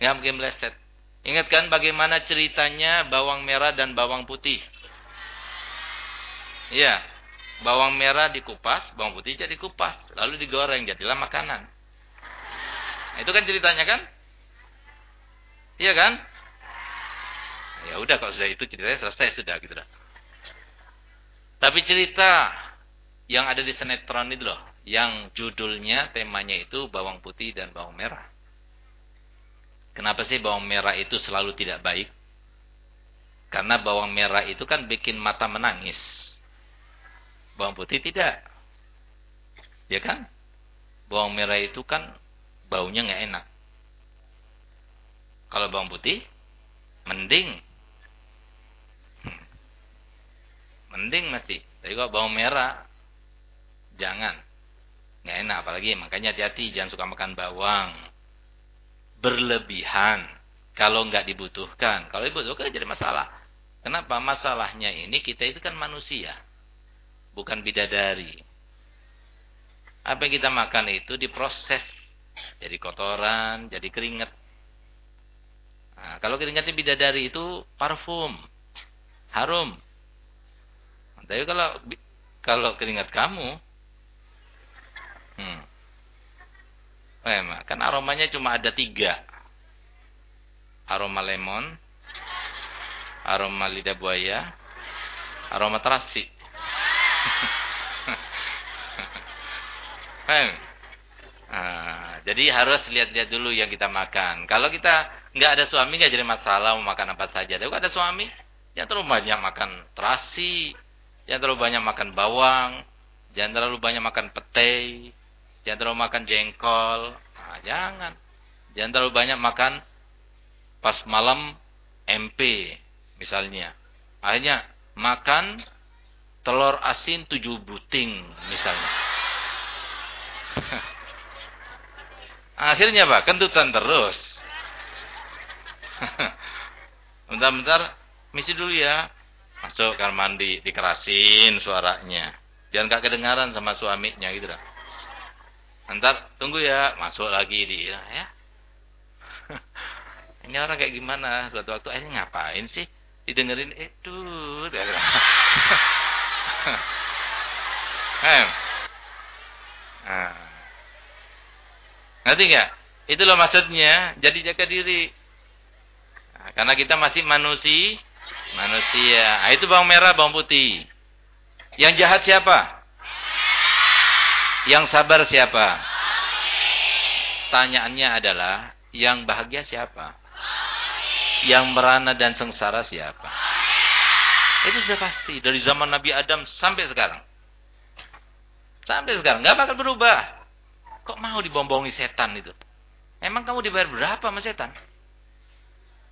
Nggak mungkin meleset. Ingatkan bagaimana ceritanya bawang merah dan bawang putih. Iya. Bawang merah dikupas, bawang putih jadi kupas, lalu digoreng jadilah makanan. Nah, itu kan ceritanya kan? Iya kan? Ya udah kalau sudah itu ceritanya selesai sudah gitu dah. Tapi cerita yang ada di sinetron itu loh, yang judulnya temanya itu bawang putih dan bawang merah. Kenapa sih bawang merah itu selalu tidak baik? Karena bawang merah itu kan bikin mata menangis. Bawang putih tidak. Ya kan? Bawang merah itu kan baunya nggak enak. Kalau bawang putih, mending. Hmm. Mending masih. Tapi kalau bawang merah, jangan. Nggak enak. Apalagi makanya hati-hati. Jangan suka makan bawang. Berlebihan. Kalau nggak dibutuhkan. Kalau dibutuhkan jadi masalah. Kenapa? Masalahnya ini kita itu kan manusia bukan bidadari. Apa yang kita makan itu diproses jadi kotoran, jadi keringat. Nah, kalau keringatnya bidadari itu parfum, harum. Tapi kalau kalau keringat kamu, hmm, eh, kan aromanya cuma ada tiga. Aroma lemon, aroma lidah buaya, aroma terasi. Nah, jadi harus lihat-lihat dulu yang kita makan. Kalau kita nggak ada suami nggak jadi masalah mau makan apa saja. Tapi kalau ada suami, jangan terlalu banyak makan terasi, jangan terlalu banyak makan bawang, jangan terlalu banyak makan pete, jangan terlalu makan jengkol. Nah, jangan. Jangan terlalu banyak makan pas malam MP misalnya. Akhirnya makan telur asin tujuh buting misalnya. Akhirnya Pak, kentutan terus. Bentar-bentar, misi dulu ya. Masuk kamar mandi, dikerasin suaranya. Jangan gak kedengaran sama suaminya gitu lah. Ntar tunggu ya, masuk lagi di ya. Ini orang kayak gimana? Suatu waktu akhirnya ngapain sih? Didengerin itu. Eh. Nah. Ngerti nggak? Itulah maksudnya. Jadi jaga diri. Nah, karena kita masih manusia, manusia. Nah, itu bawang merah, bawang putih. Yang jahat siapa? Yang sabar siapa? Tanyaannya adalah, yang bahagia siapa? Yang merana dan sengsara siapa? Itu sudah pasti. Dari zaman Nabi Adam sampai sekarang. Sampai sekarang. Nggak bakal berubah. Kok mau dibombongi setan itu? Emang kamu dibayar berapa sama setan?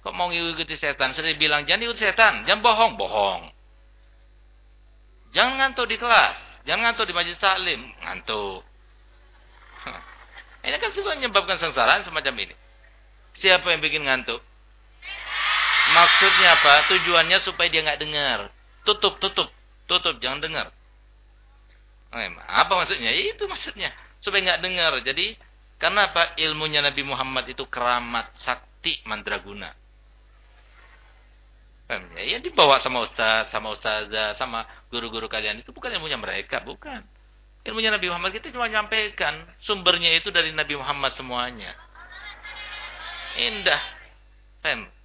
Kok mau ngikuti setan? Sudah bilang, jangan ikut setan. Jangan bohong. Bohong. Jangan ngantuk di kelas. Jangan ngantuk di majlis taklim. Ngantuk. Ini kan semua menyebabkan sengsaraan semacam ini. Siapa yang bikin ngantuk? Maksudnya apa? Tujuannya supaya dia nggak dengar. Tutup, tutup. Tutup, jangan dengar. Apa maksudnya? Itu maksudnya. Supaya nggak dengar. Jadi, karena apa? Ilmunya Nabi Muhammad itu keramat, sakti, mandraguna. Ya, ya dibawa sama ustaz, sama ustazah, sama guru-guru kalian. Itu bukan ilmunya mereka, bukan. Ilmunya Nabi Muhammad kita cuma nyampaikan. Sumbernya itu dari Nabi Muhammad semuanya. Indah.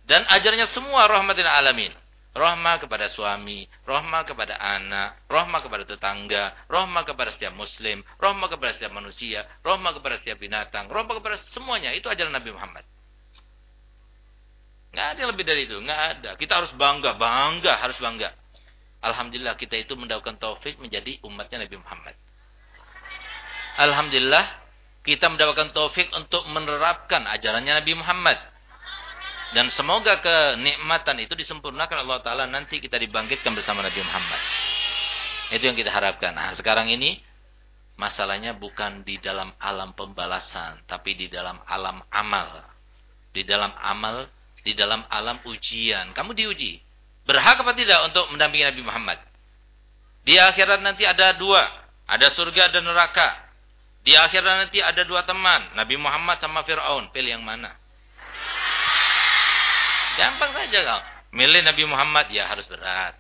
Dan ajarnya semua rahmatin alamin. Rahmah kepada suami, rahmah kepada anak, rahmah kepada tetangga, rahmah kepada setiap muslim, rahmah kepada setiap manusia, rahmah kepada setiap binatang, rahmah kepada semuanya. Itu ajaran Nabi Muhammad. Nggak ada lebih dari itu, nggak ada. Kita harus bangga, bangga, harus bangga. Alhamdulillah kita itu mendapatkan taufik menjadi umatnya Nabi Muhammad. Alhamdulillah kita mendapatkan taufik untuk menerapkan ajarannya Nabi Muhammad. Dan semoga kenikmatan itu disempurnakan Allah Ta'ala nanti kita dibangkitkan bersama Nabi Muhammad. Itu yang kita harapkan. Nah sekarang ini masalahnya bukan di dalam alam pembalasan. Tapi di dalam alam amal. Di dalam amal, di dalam alam ujian. Kamu diuji. Berhak apa tidak untuk mendampingi Nabi Muhammad? Di akhirat nanti ada dua. Ada surga dan neraka. Di akhirat nanti ada dua teman. Nabi Muhammad sama Fir'aun. Pilih yang mana? Gampang saja kau. Milih Nabi Muhammad ya harus berat.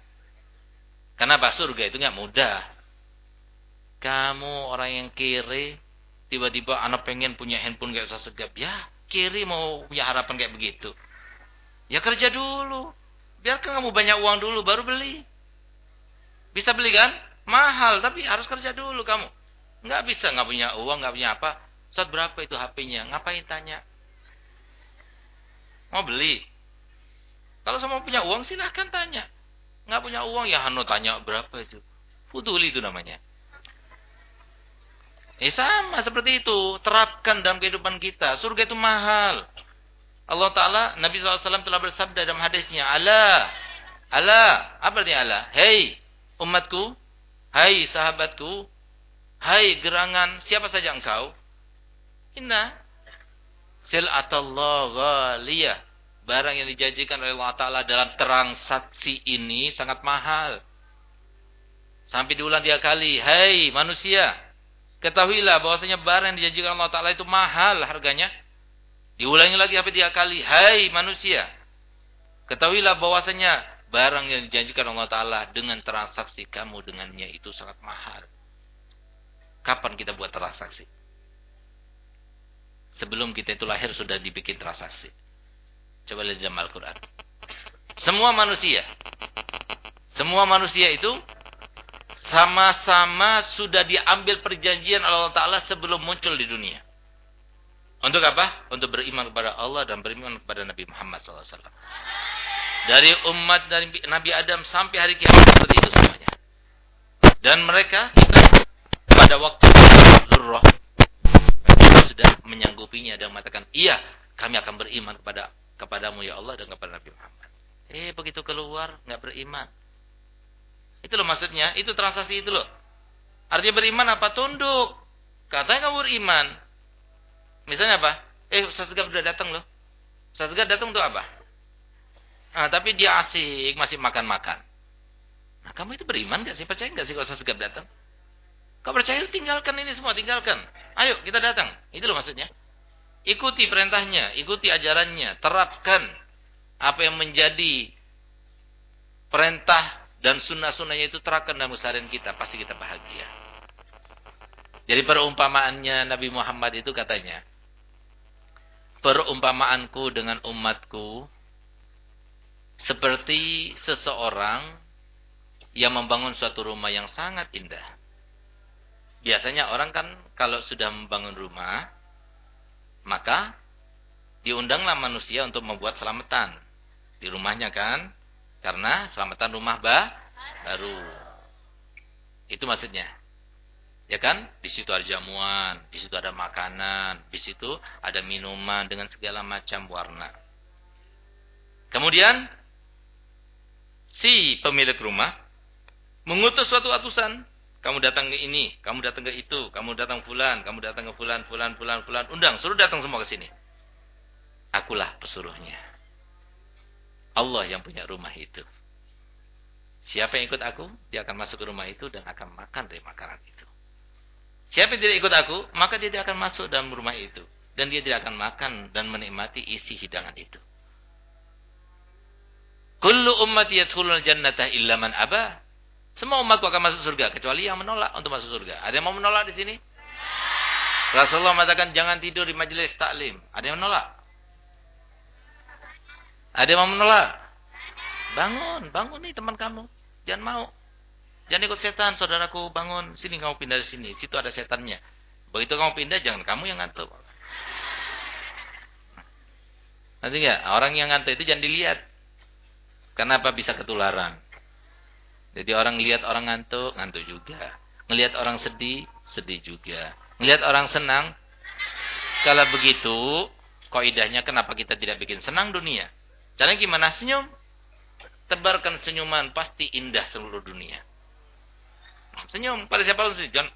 Kenapa surga itu nggak mudah. Kamu orang yang kiri, tiba-tiba anak pengen punya handphone kayak usah segap. Ya, kiri mau punya harapan kayak begitu. Ya kerja dulu. Biarkan kamu banyak uang dulu baru beli. Bisa beli kan? Mahal, tapi harus kerja dulu kamu. Nggak bisa, nggak punya uang, nggak punya apa. Saat berapa itu HP-nya? Ngapain tanya? Mau beli? Kalau semua punya uang silahkan tanya. Nggak punya uang ya Hano tanya berapa itu. Fuduli itu namanya. Eh sama seperti itu. Terapkan dalam kehidupan kita. Surga itu mahal. Allah Ta'ala, Nabi SAW telah bersabda dalam hadisnya. Allah. Allah. Apa artinya Allah? Hei umatku. Hai sahabatku. Hai gerangan. Siapa saja engkau. Inna. Sil'atallah ghaliyah barang yang dijanjikan oleh Allah Ta'ala dalam transaksi ini sangat mahal. Sampai diulang tiga kali. Hai manusia. Ketahuilah bahwasanya barang yang dijanjikan Allah Ta'ala itu mahal harganya. Diulangi lagi sampai tiga kali. Hai manusia. Ketahuilah bahwasanya barang yang dijanjikan Allah Ta'ala dengan transaksi kamu dengannya itu sangat mahal. Kapan kita buat transaksi? Sebelum kita itu lahir sudah dibikin transaksi. Coba lihat dalam Al-Quran. Semua manusia. Semua manusia itu sama-sama sudah diambil perjanjian Allah Ta'ala sebelum muncul di dunia. Untuk apa? Untuk beriman kepada Allah dan beriman kepada Nabi Muhammad SAW. Dari umat dari Nabi Adam sampai hari kiamat seperti itu semuanya. Dan mereka kita pada waktu zurrah sudah menyanggupinya dan mengatakan, iya kami akan beriman kepada kepadamu ya Allah dan kepada Nabi Muhammad. Eh begitu keluar nggak beriman. Itu loh maksudnya, itu transaksi itu loh. Artinya beriman apa? Tunduk. Katanya kamu beriman. Misalnya apa? Eh Ustaz Segaf sudah datang loh. Ustaz datang tuh apa? Ah, tapi dia asik, masih makan-makan. Nah, kamu itu beriman gak sih? Percaya gak sih kalau Ustaz Segaf datang? Kau percaya tinggalkan ini semua, tinggalkan. Ayo kita datang. Itu loh maksudnya. Ikuti perintahnya, ikuti ajarannya, terapkan apa yang menjadi perintah dan sunnah-sunnahnya itu terapkan dalam keseharian kita, pasti kita bahagia. Jadi perumpamaannya Nabi Muhammad itu katanya, perumpamaanku dengan umatku seperti seseorang yang membangun suatu rumah yang sangat indah. Biasanya orang kan kalau sudah membangun rumah, maka diundanglah manusia untuk membuat selamatan di rumahnya kan? Karena selamatan rumah bah, baru. Itu maksudnya ya kan di situ ada jamuan di situ ada makanan di situ ada minuman dengan segala macam warna kemudian si pemilik rumah mengutus suatu atusan kamu datang ke ini, kamu datang ke itu, kamu datang fulan, kamu datang ke fulan, fulan, fulan, fulan. Undang, suruh datang semua ke sini. Akulah pesuruhnya. Allah yang punya rumah itu. Siapa yang ikut aku, dia akan masuk ke rumah itu dan akan makan dari makanan itu. Siapa yang tidak ikut aku, maka dia tidak akan masuk dalam rumah itu. Dan dia tidak akan makan dan menikmati isi hidangan itu. Kullu ummati yadkhulul jannata illa man aba. Semua umatku akan masuk surga kecuali yang menolak untuk masuk surga. Ada yang mau menolak di sini? Rasulullah mengatakan jangan tidur di majelis taklim. Ada yang menolak? Ada yang mau menolak? Bangun, bangun nih teman kamu. Jangan mau. Jangan ikut setan, saudaraku. Bangun, sini kamu pindah di sini. Situ ada setannya. Begitu kamu pindah, jangan kamu yang ngantuk. Nanti enggak? Orang yang ngantuk itu jangan dilihat. Kenapa bisa ketularan? Jadi orang lihat orang ngantuk, ngantuk juga. Ngelihat orang sedih, sedih juga. Ngelihat orang senang, kalau begitu, koidahnya kenapa kita tidak bikin senang dunia? Caranya gimana? Senyum. Tebarkan senyuman, pasti indah seluruh dunia. Senyum pada siapa pun senyum.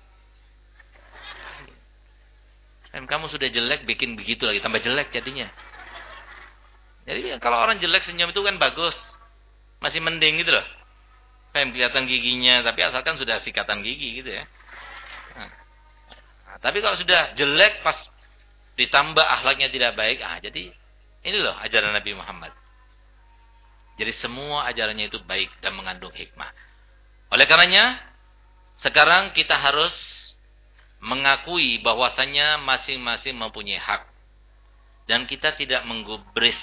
Dan kamu sudah jelek, bikin begitu lagi, tambah jelek jadinya. Jadi kalau orang jelek senyum itu kan bagus. Masih mending gitu loh. Kayak kelihatan giginya, tapi asalkan sudah sikatan gigi gitu ya. Nah, tapi kalau sudah jelek pas ditambah akhlaknya tidak baik, ah jadi ini loh ajaran Nabi Muhammad. Jadi semua ajarannya itu baik dan mengandung hikmah. Oleh karenanya, sekarang kita harus mengakui bahwasannya masing-masing mempunyai hak. Dan kita tidak menggubris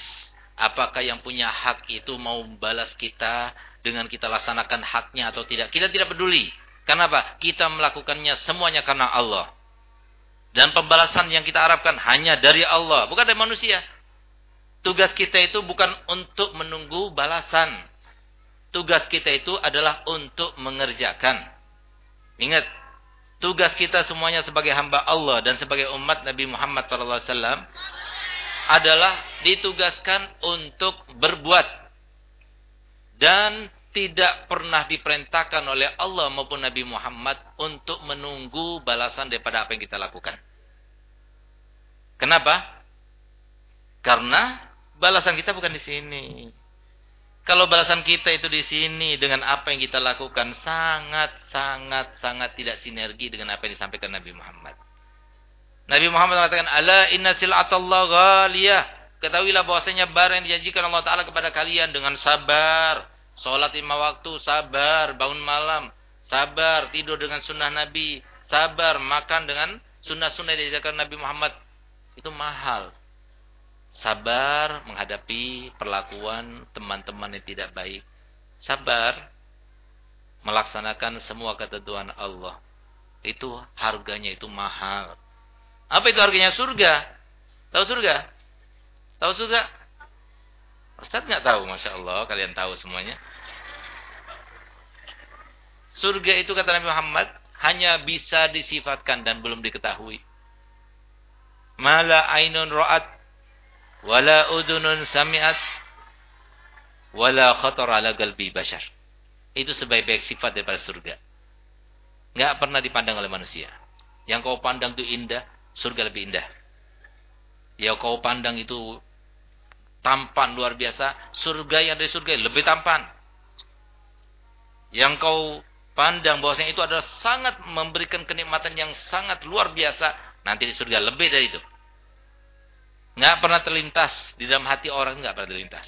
Apakah yang punya hak itu mau balas kita dengan kita laksanakan haknya atau tidak. Kita tidak peduli. Kenapa? Kita melakukannya semuanya karena Allah. Dan pembalasan yang kita harapkan hanya dari Allah. Bukan dari manusia. Tugas kita itu bukan untuk menunggu balasan. Tugas kita itu adalah untuk mengerjakan. Ingat. Tugas kita semuanya sebagai hamba Allah dan sebagai umat Nabi Muhammad SAW adalah ditugaskan untuk berbuat dan tidak pernah diperintahkan oleh Allah maupun Nabi Muhammad untuk menunggu balasan daripada apa yang kita lakukan. Kenapa? Karena balasan kita bukan di sini. Kalau balasan kita itu di sini dengan apa yang kita lakukan sangat sangat sangat tidak sinergi dengan apa yang disampaikan Nabi Muhammad. Nabi Muhammad mengatakan, "Ala inna sil'atallah ghaliyah." Ketahuilah bahwasanya barang yang dijanjikan Allah taala kepada kalian dengan sabar, salat lima waktu, sabar, bangun malam, sabar, tidur dengan sunnah Nabi, sabar, makan dengan sunnah-sunnah yang diajarkan Nabi Muhammad. Itu mahal. Sabar menghadapi perlakuan teman-teman yang tidak baik. Sabar melaksanakan semua ketentuan Allah. Itu harganya itu mahal. Apa itu harganya surga? Tahu surga? Tahu surga? Ustaz nggak tahu, masya Allah, kalian tahu semuanya. Surga itu kata Nabi Muhammad hanya bisa disifatkan dan belum diketahui. Mala ainun ra'at wala udunun sami'at wala khatar ala galbi bashar. Itu sebaik-baik sifat daripada surga. Nggak pernah dipandang oleh manusia. Yang kau pandang itu indah, surga lebih indah. Ya kau pandang itu tampan luar biasa, surga yang dari surga lebih tampan. Yang kau pandang bahwasanya itu adalah sangat memberikan kenikmatan yang sangat luar biasa, nanti di surga lebih dari itu. Nggak pernah terlintas. Di dalam hati orang nggak pernah terlintas.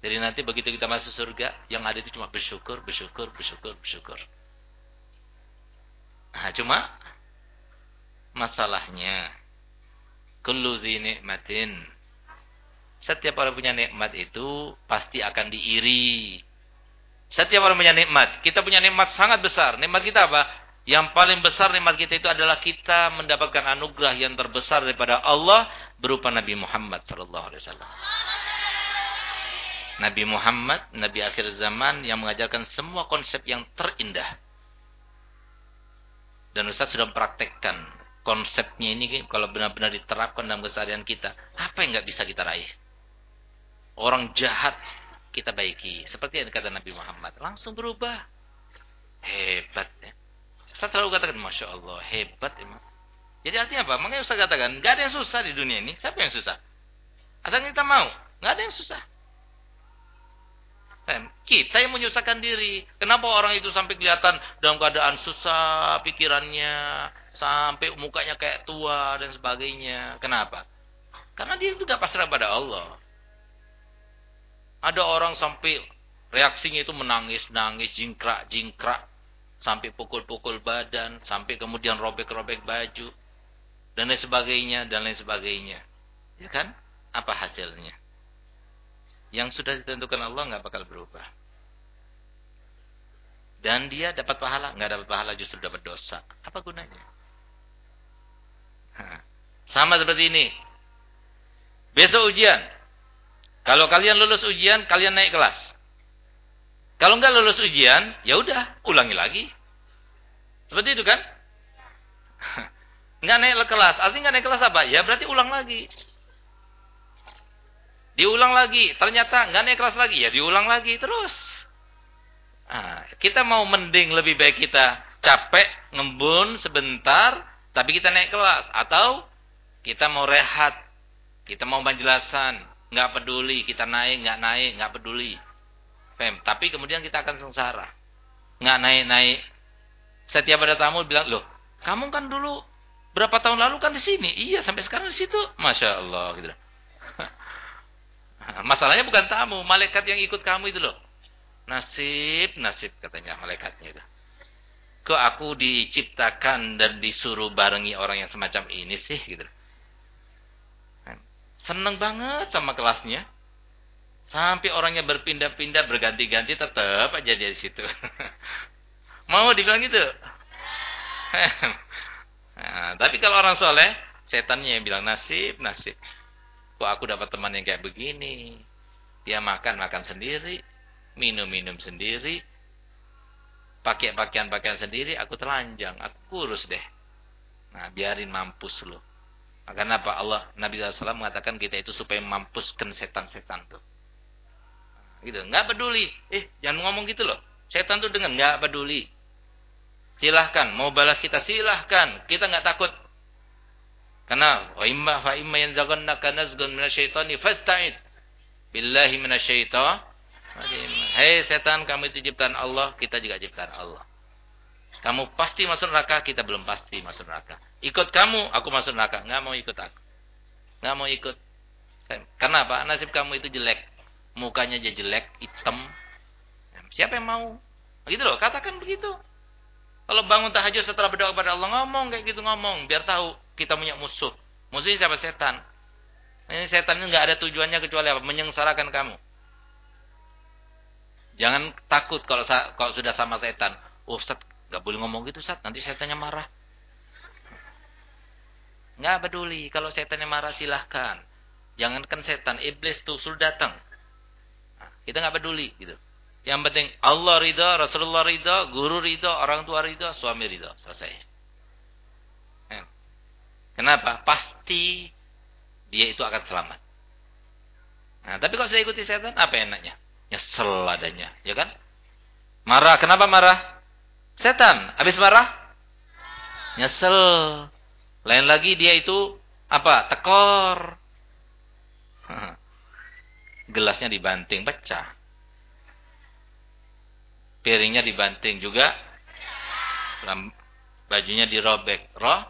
Jadi nanti begitu kita masuk surga, yang ada itu cuma bersyukur, bersyukur, bersyukur, bersyukur. Nah, cuma masalahnya kullu nikmatin setiap orang punya nikmat itu pasti akan diiri. Setiap orang punya nikmat. Kita punya nikmat sangat besar. Nikmat kita apa yang paling besar nikmat kita itu adalah kita mendapatkan anugerah yang terbesar daripada Allah berupa Nabi Muhammad sallallahu alaihi wasallam Nabi Muhammad, Nabi akhir zaman yang mengajarkan semua konsep yang terindah. Dan Ustaz sudah mempraktekkan konsepnya ini kalau benar-benar diterapkan dalam keseharian kita, apa yang nggak bisa kita raih? Orang jahat kita baiki. Seperti yang kata Nabi Muhammad. Langsung berubah. Hebat ya. Saya selalu katakan, Masya Allah, hebat emang. Jadi artinya apa? Makanya saya katakan, nggak ada yang susah di dunia ini. Siapa yang susah? Asal kita mau. nggak ada yang susah. Kita yang menyusahkan diri. Kenapa orang itu sampai kelihatan dalam keadaan susah pikirannya, sampai mukanya kayak tua dan sebagainya. Kenapa? Karena dia itu tidak pasrah pada Allah. Ada orang sampai reaksinya itu menangis-nangis, jingkrak-jingkrak, sampai pukul-pukul badan, sampai kemudian robek-robek baju, dan lain sebagainya, dan lain sebagainya. Ya kan? Apa hasilnya? Yang sudah ditentukan Allah nggak bakal berubah. Dan dia dapat pahala, nggak dapat pahala justru dapat dosa. Apa gunanya? Sama seperti ini. Besok ujian. Kalau kalian lulus ujian, kalian naik kelas. Kalau nggak lulus ujian, ya udah, ulangi lagi. Seperti itu kan? Nggak naik kelas. Artinya nggak naik kelas apa? Ya berarti ulang lagi. Diulang lagi, ternyata nggak naik kelas lagi, ya diulang lagi terus. Nah, kita mau mending lebih baik kita capek, ngembun sebentar, tapi kita naik kelas. Atau kita mau rehat, kita mau penjelasan, nggak peduli, kita naik, nggak naik, nggak peduli. Tapi kemudian kita akan sengsara. Nggak naik-naik. Setiap ada tamu bilang, loh, kamu kan dulu berapa tahun lalu kan di sini. Iya, sampai sekarang di situ. Masya Allah. Gitu. Masalahnya bukan tamu, malaikat yang ikut kamu itu loh. Nasib, nasib katanya malaikatnya itu. Kok aku diciptakan dan disuruh barengi orang yang semacam ini sih gitu. Seneng banget sama kelasnya. Sampai orangnya berpindah-pindah, berganti-ganti tetap aja dia di situ. Mau dibilang gitu? nah, tapi kalau orang soleh, setannya yang bilang nasib, nasib. Kok aku dapat teman yang kayak begini? Dia makan-makan sendiri, minum-minum sendiri, pakai pakaian-pakaian sendiri, aku telanjang, aku kurus deh. Nah, biarin mampus lo. Nah, karena apa? Allah, Nabi SAW mengatakan kita itu supaya mampuskan setan-setan tuh. Gitu, nggak peduli. Eh, jangan ngomong gitu loh. Setan tuh dengan nggak peduli. Silahkan, mau balas kita silahkan. Kita nggak takut. Karena wa imma fa imma yanzaghannaka nazghun minasyaitani fasta'id billahi minasyaitan. Hei setan, kamu itu ciptaan Allah, kita juga ciptaan Allah. Kamu pasti masuk neraka, kita belum pasti masuk neraka. Ikut kamu, aku masuk neraka. Enggak mau ikut aku. Enggak mau ikut. Karena apa? Nasib kamu itu jelek. Mukanya aja jelek, hitam. Siapa yang mau? Begitu loh, katakan begitu. Kalau bangun tahajud setelah berdoa kepada Allah, ngomong kayak gitu ngomong. Biar tahu kita punya musuh. Musuhnya siapa? Setan. Ini setan ini nggak ada tujuannya kecuali apa? Menyengsarakan kamu. Jangan takut kalau kalau sudah sama setan. Oh, Ustaz, nggak boleh ngomong gitu, Ustaz. Nanti setannya marah. Nggak peduli. Kalau setannya marah, silahkan. Jangankan setan, iblis tuh sudah datang. Kita nggak peduli gitu. Yang penting Allah ridha, Rasulullah ridha, guru ridha, orang tua ridha, suami ridha. Selesai. Kenapa? Pasti dia itu akan selamat. Nah, tapi kalau saya ikuti setan, apa enaknya? Nyesel adanya, ya kan? Marah, kenapa marah? Setan, habis marah? Nyesel. Lain lagi dia itu apa? Tekor. Gelasnya dibanting, pecah. Piringnya dibanting juga. Bajunya dirobek. Roh?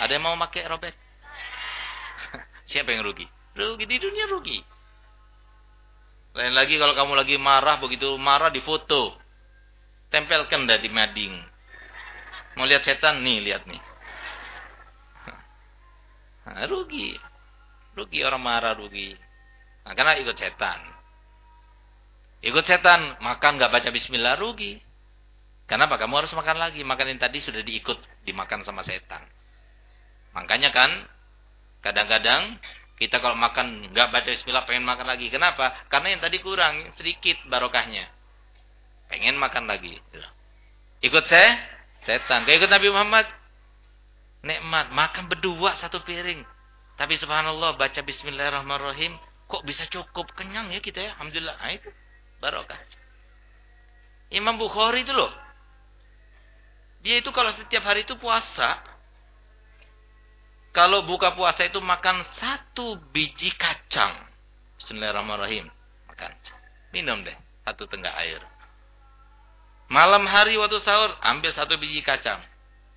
Ada yang mau pakai robek? Siapa yang rugi? Rugi di dunia rugi. Lain lagi kalau kamu lagi marah, begitu marah di foto. Tempelkan dah di mading. Mau lihat setan? Nih, lihat nih. Rugi. Rugi orang marah, rugi. Nah, karena ikut setan. Ikut setan, makan nggak baca bismillah, rugi. Kenapa? Kamu harus makan lagi. Makan yang tadi sudah diikut, dimakan sama setan. Makanya kan kadang-kadang kita kalau makan nggak baca bismillah pengen makan lagi. Kenapa? Karena yang tadi kurang sedikit barokahnya. Pengen makan lagi. Ikut saya, setan. Kayak ikut Nabi Muhammad. Nikmat, makan berdua satu piring. Tapi subhanallah baca bismillahirrahmanirrahim. Kok bisa cukup kenyang ya kita ya? Alhamdulillah. Nah, itu barokah. Imam Bukhari itu loh. Dia itu kalau setiap hari itu puasa, kalau buka puasa itu makan satu biji kacang. Bismillahirrahmanirrahim. Makan. Minum deh. satu tenggak air. Malam hari waktu sahur, ambil satu biji kacang.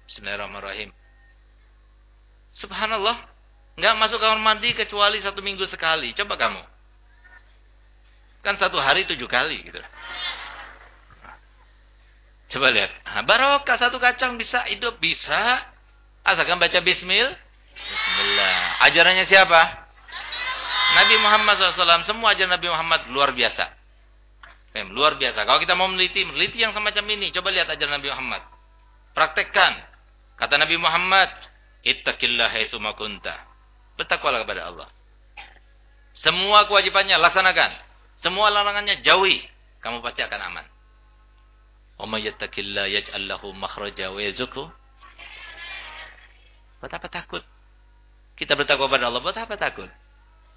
Bismillahirrahmanirrahim. Subhanallah. Nggak masuk kamar mandi kecuali satu minggu sekali. Coba kamu. Kan satu hari tujuh kali gitu. Coba lihat. Nah, barokah satu kacang bisa hidup. Bisa. Asalkan baca bismillah. Bismillah. Ajarannya siapa? Nabi Muhammad SAW. Semua ajaran Nabi Muhammad luar biasa. Luar biasa. Kalau kita mau meneliti, meneliti yang semacam ini. Coba lihat ajaran Nabi Muhammad. Praktekkan. Kata Nabi Muhammad, Ittaqillah haitsu makunta. Bertakwalah kepada Allah. Semua kewajibannya laksanakan. Semua larangannya jauhi. Kamu pasti akan aman. May yattaqillah yaj'al lahu makhraja wa yarzuqhu. Buat apa takut? Kita bertakwa kepada Allah, buat apa takut?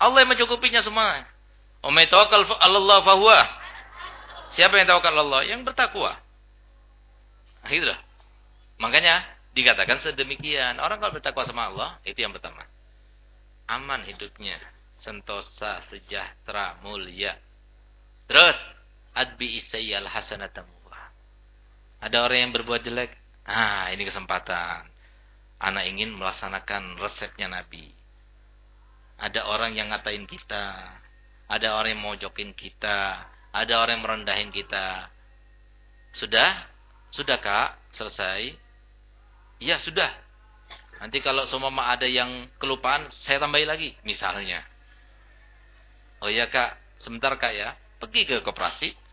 Allah yang mencukupinya semua. Tawakkal 'ala Allah fa huwa. Siapa yang tawakal Allah? Yang bertakwa. Akhirnya. Makanya dikatakan sedemikian. Orang kalau bertakwa sama Allah, itu yang pertama. Aman hidupnya. Sentosa, sejahtera, mulia. Terus, adbi isayyal hasanatamu ada orang yang berbuat jelek. Ah, ini kesempatan. Anak ingin melaksanakan resepnya Nabi. Ada orang yang ngatain kita. Ada orang yang mojokin kita. Ada orang yang merendahin kita. Sudah? Sudah kak? Selesai? Ya sudah. Nanti kalau semua ada yang kelupaan, saya tambahi lagi. Misalnya. Oh iya kak, sebentar kak ya. Pergi ke koperasi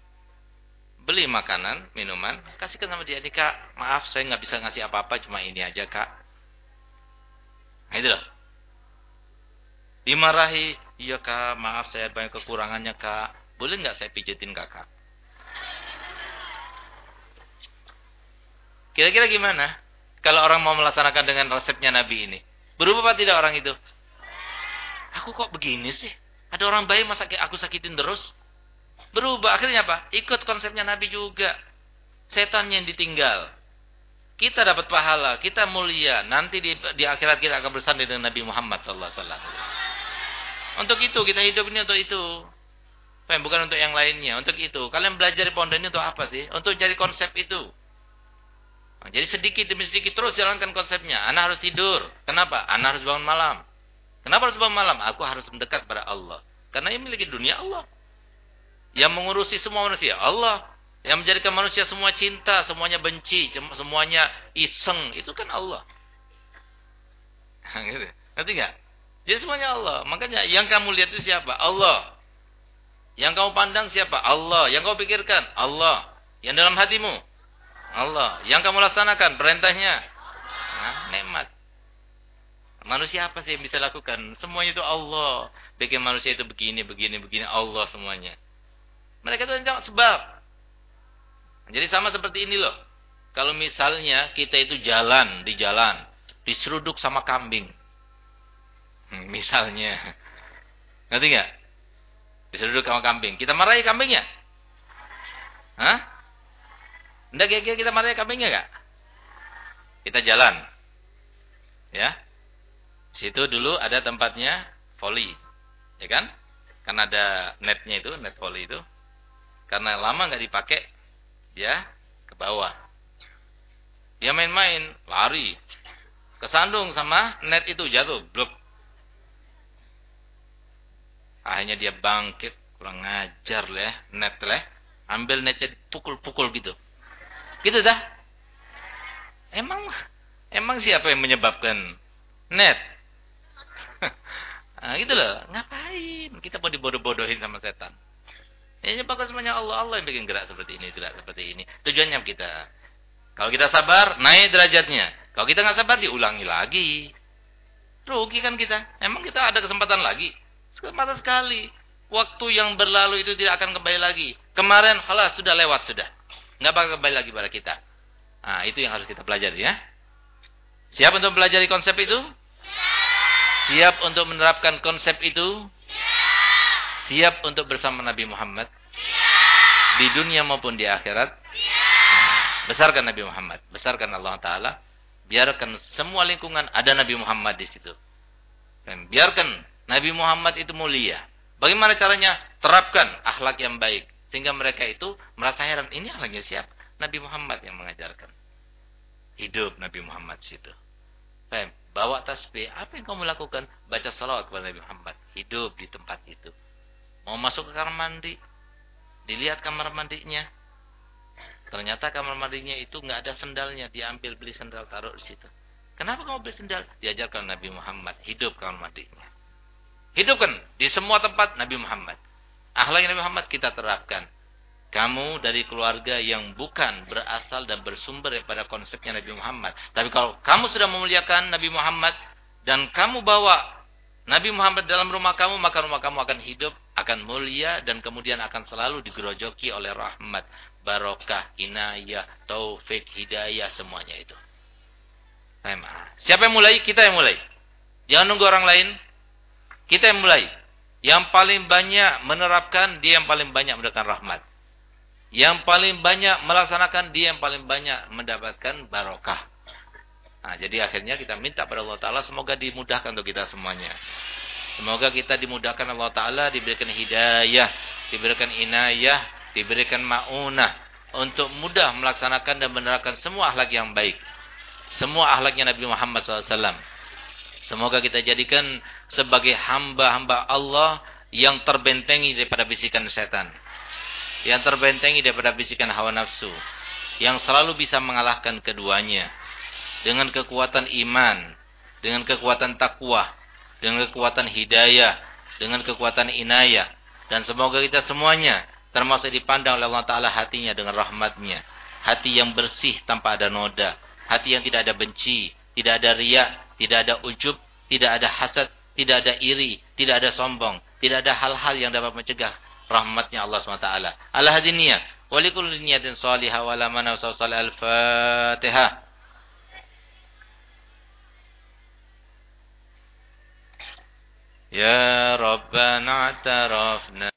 beli makanan, minuman, kasihkan sama dia. Ini kak, maaf saya nggak bisa ngasih apa-apa, cuma ini aja kak. Nah itu loh. Dimarahi, iya kak, maaf saya banyak kekurangannya kak. Boleh nggak saya pijetin kakak? Kira-kira gimana? Kalau orang mau melaksanakan dengan resepnya Nabi ini. Berubah apa tidak orang itu? Aku kok begini sih? Ada orang baik masa aku sakitin terus? Berubah. Akhirnya apa? Ikut konsepnya Nabi juga. Setan yang ditinggal. Kita dapat pahala. Kita mulia. Nanti di, di akhirat kita akan bersanding dengan Nabi Muhammad SAW. Untuk itu. Kita hidup ini untuk itu. Bukan untuk yang lainnya. Untuk itu. Kalian belajar di pondok ini untuk apa sih? Untuk cari konsep itu. Jadi sedikit demi sedikit terus jalankan konsepnya. Anak harus tidur. Kenapa? Anak harus bangun malam. Kenapa harus bangun malam? Aku harus mendekat pada Allah. Karena ini milik dunia Allah. Yang mengurusi semua manusia Allah. Yang menjadikan manusia semua cinta, semuanya benci, semuanya iseng, itu kan Allah. gitu. Ngerti enggak? Jadi semuanya Allah. Makanya yang kamu lihat itu siapa? Allah. Yang kamu pandang siapa? Allah. Yang kamu pikirkan? Allah. Yang dalam hatimu? Allah. Yang kamu laksanakan perintahnya? Nah, nikmat. Manusia apa sih yang bisa lakukan? Semuanya itu Allah. Bikin manusia itu begini, begini, begini. Allah semuanya. Mereka itu hanya sebab. Jadi sama seperti ini loh. Kalau misalnya kita itu jalan di jalan, diseruduk sama kambing. Hmm, misalnya. Ngerti nggak? Diseruduk sama kambing. Kita marahi kambingnya? Hah? Enggak kira-kira kita marahi kambingnya nggak? Kita jalan. Ya. Situ dulu ada tempatnya voli. Ya kan? Kan ada netnya itu, net voli itu. Karena lama nggak dipakai, dia ke bawah. Dia main-main, lari. Kesandung sama net itu jatuh, blok. Akhirnya dia bangkit, kurang ngajar lah, net lah. Ambil netnya pukul-pukul gitu. Gitu dah. Emang emang siapa yang menyebabkan net? nah, gitu loh. Ngapain? Kita mau dibodoh-bodohin sama setan. Ini bakal semuanya Allah. Allah yang bikin gerak seperti ini, gerak seperti ini. Tujuannya kita. Kalau kita sabar, naik derajatnya. Kalau kita nggak sabar, diulangi lagi. Rugi kan kita. Emang kita ada kesempatan lagi? Kesempatan sekali. Waktu yang berlalu itu tidak akan kembali lagi. Kemarin, halah sudah lewat sudah. Nggak bakal kembali lagi pada kita. Nah, itu yang harus kita pelajari ya. Siap untuk mempelajari konsep itu? Siap untuk menerapkan konsep itu? Siap untuk bersama Nabi Muhammad? Di dunia maupun di akhirat? Besarkan Nabi Muhammad. Besarkan Allah Ta'ala. Biarkan semua lingkungan ada Nabi Muhammad di situ. Dan biarkan Nabi Muhammad itu mulia. Bagaimana caranya? Terapkan akhlak yang baik. Sehingga mereka itu merasa heran, ini akhlaknya siapa? Nabi Muhammad yang mengajarkan. Hidup Nabi Muhammad situ. Faham? Bawa tasbih, apa yang kamu lakukan? Baca salawat kepada Nabi Muhammad. Hidup di tempat itu. Mau masuk ke kamar mandi, dilihat kamar mandinya. Ternyata kamar mandinya itu nggak ada sendalnya, diambil beli sendal taruh di situ. Kenapa kamu beli sendal? Diajarkan Nabi Muhammad, hidup kamar mandinya. Hidupkan di semua tempat Nabi Muhammad. Akhlak Nabi Muhammad kita terapkan. Kamu dari keluarga yang bukan berasal dan bersumber daripada konsepnya Nabi Muhammad. Tapi kalau kamu sudah memuliakan Nabi Muhammad dan kamu bawa Nabi Muhammad dalam rumah kamu, maka rumah kamu akan hidup, akan mulia dan kemudian akan selalu digerojoki oleh rahmat, barokah, inayah, taufik, hidayah semuanya itu. Siapa yang mulai? Kita yang mulai. Jangan nunggu orang lain. Kita yang mulai. Yang paling banyak menerapkan, dia yang paling banyak mendapatkan rahmat. Yang paling banyak melaksanakan dia yang paling banyak mendapatkan barokah. Nah, jadi akhirnya kita minta pada Allah Ta'ala semoga dimudahkan untuk kita semuanya. Semoga kita dimudahkan Allah Ta'ala, diberikan hidayah, diberikan inayah, diberikan ma'unah. Untuk mudah melaksanakan dan menerapkan semua akhlak yang baik. Semua akhlaknya Nabi Muhammad SAW. Semoga kita jadikan sebagai hamba-hamba Allah yang terbentengi daripada bisikan setan. Yang terbentengi daripada bisikan hawa nafsu, yang selalu bisa mengalahkan keduanya. Dengan kekuatan iman, dengan kekuatan takwa, dengan kekuatan hidayah, dengan kekuatan inayah. Dan semoga kita semuanya termasuk dipandang oleh Allah taala hatinya dengan rahmatnya, hati yang bersih tanpa ada noda, hati yang tidak ada benci, tidak ada riak, tidak ada ujub, tidak ada hasad, tidak ada iri, tidak ada sombong, tidak ada hal-hal yang dapat mencegah rahmatnya Allah SWT. Ala hadin niyat. Walikul niyatin salihah wa la mana al-fatihah. Ya Rabbana atarafna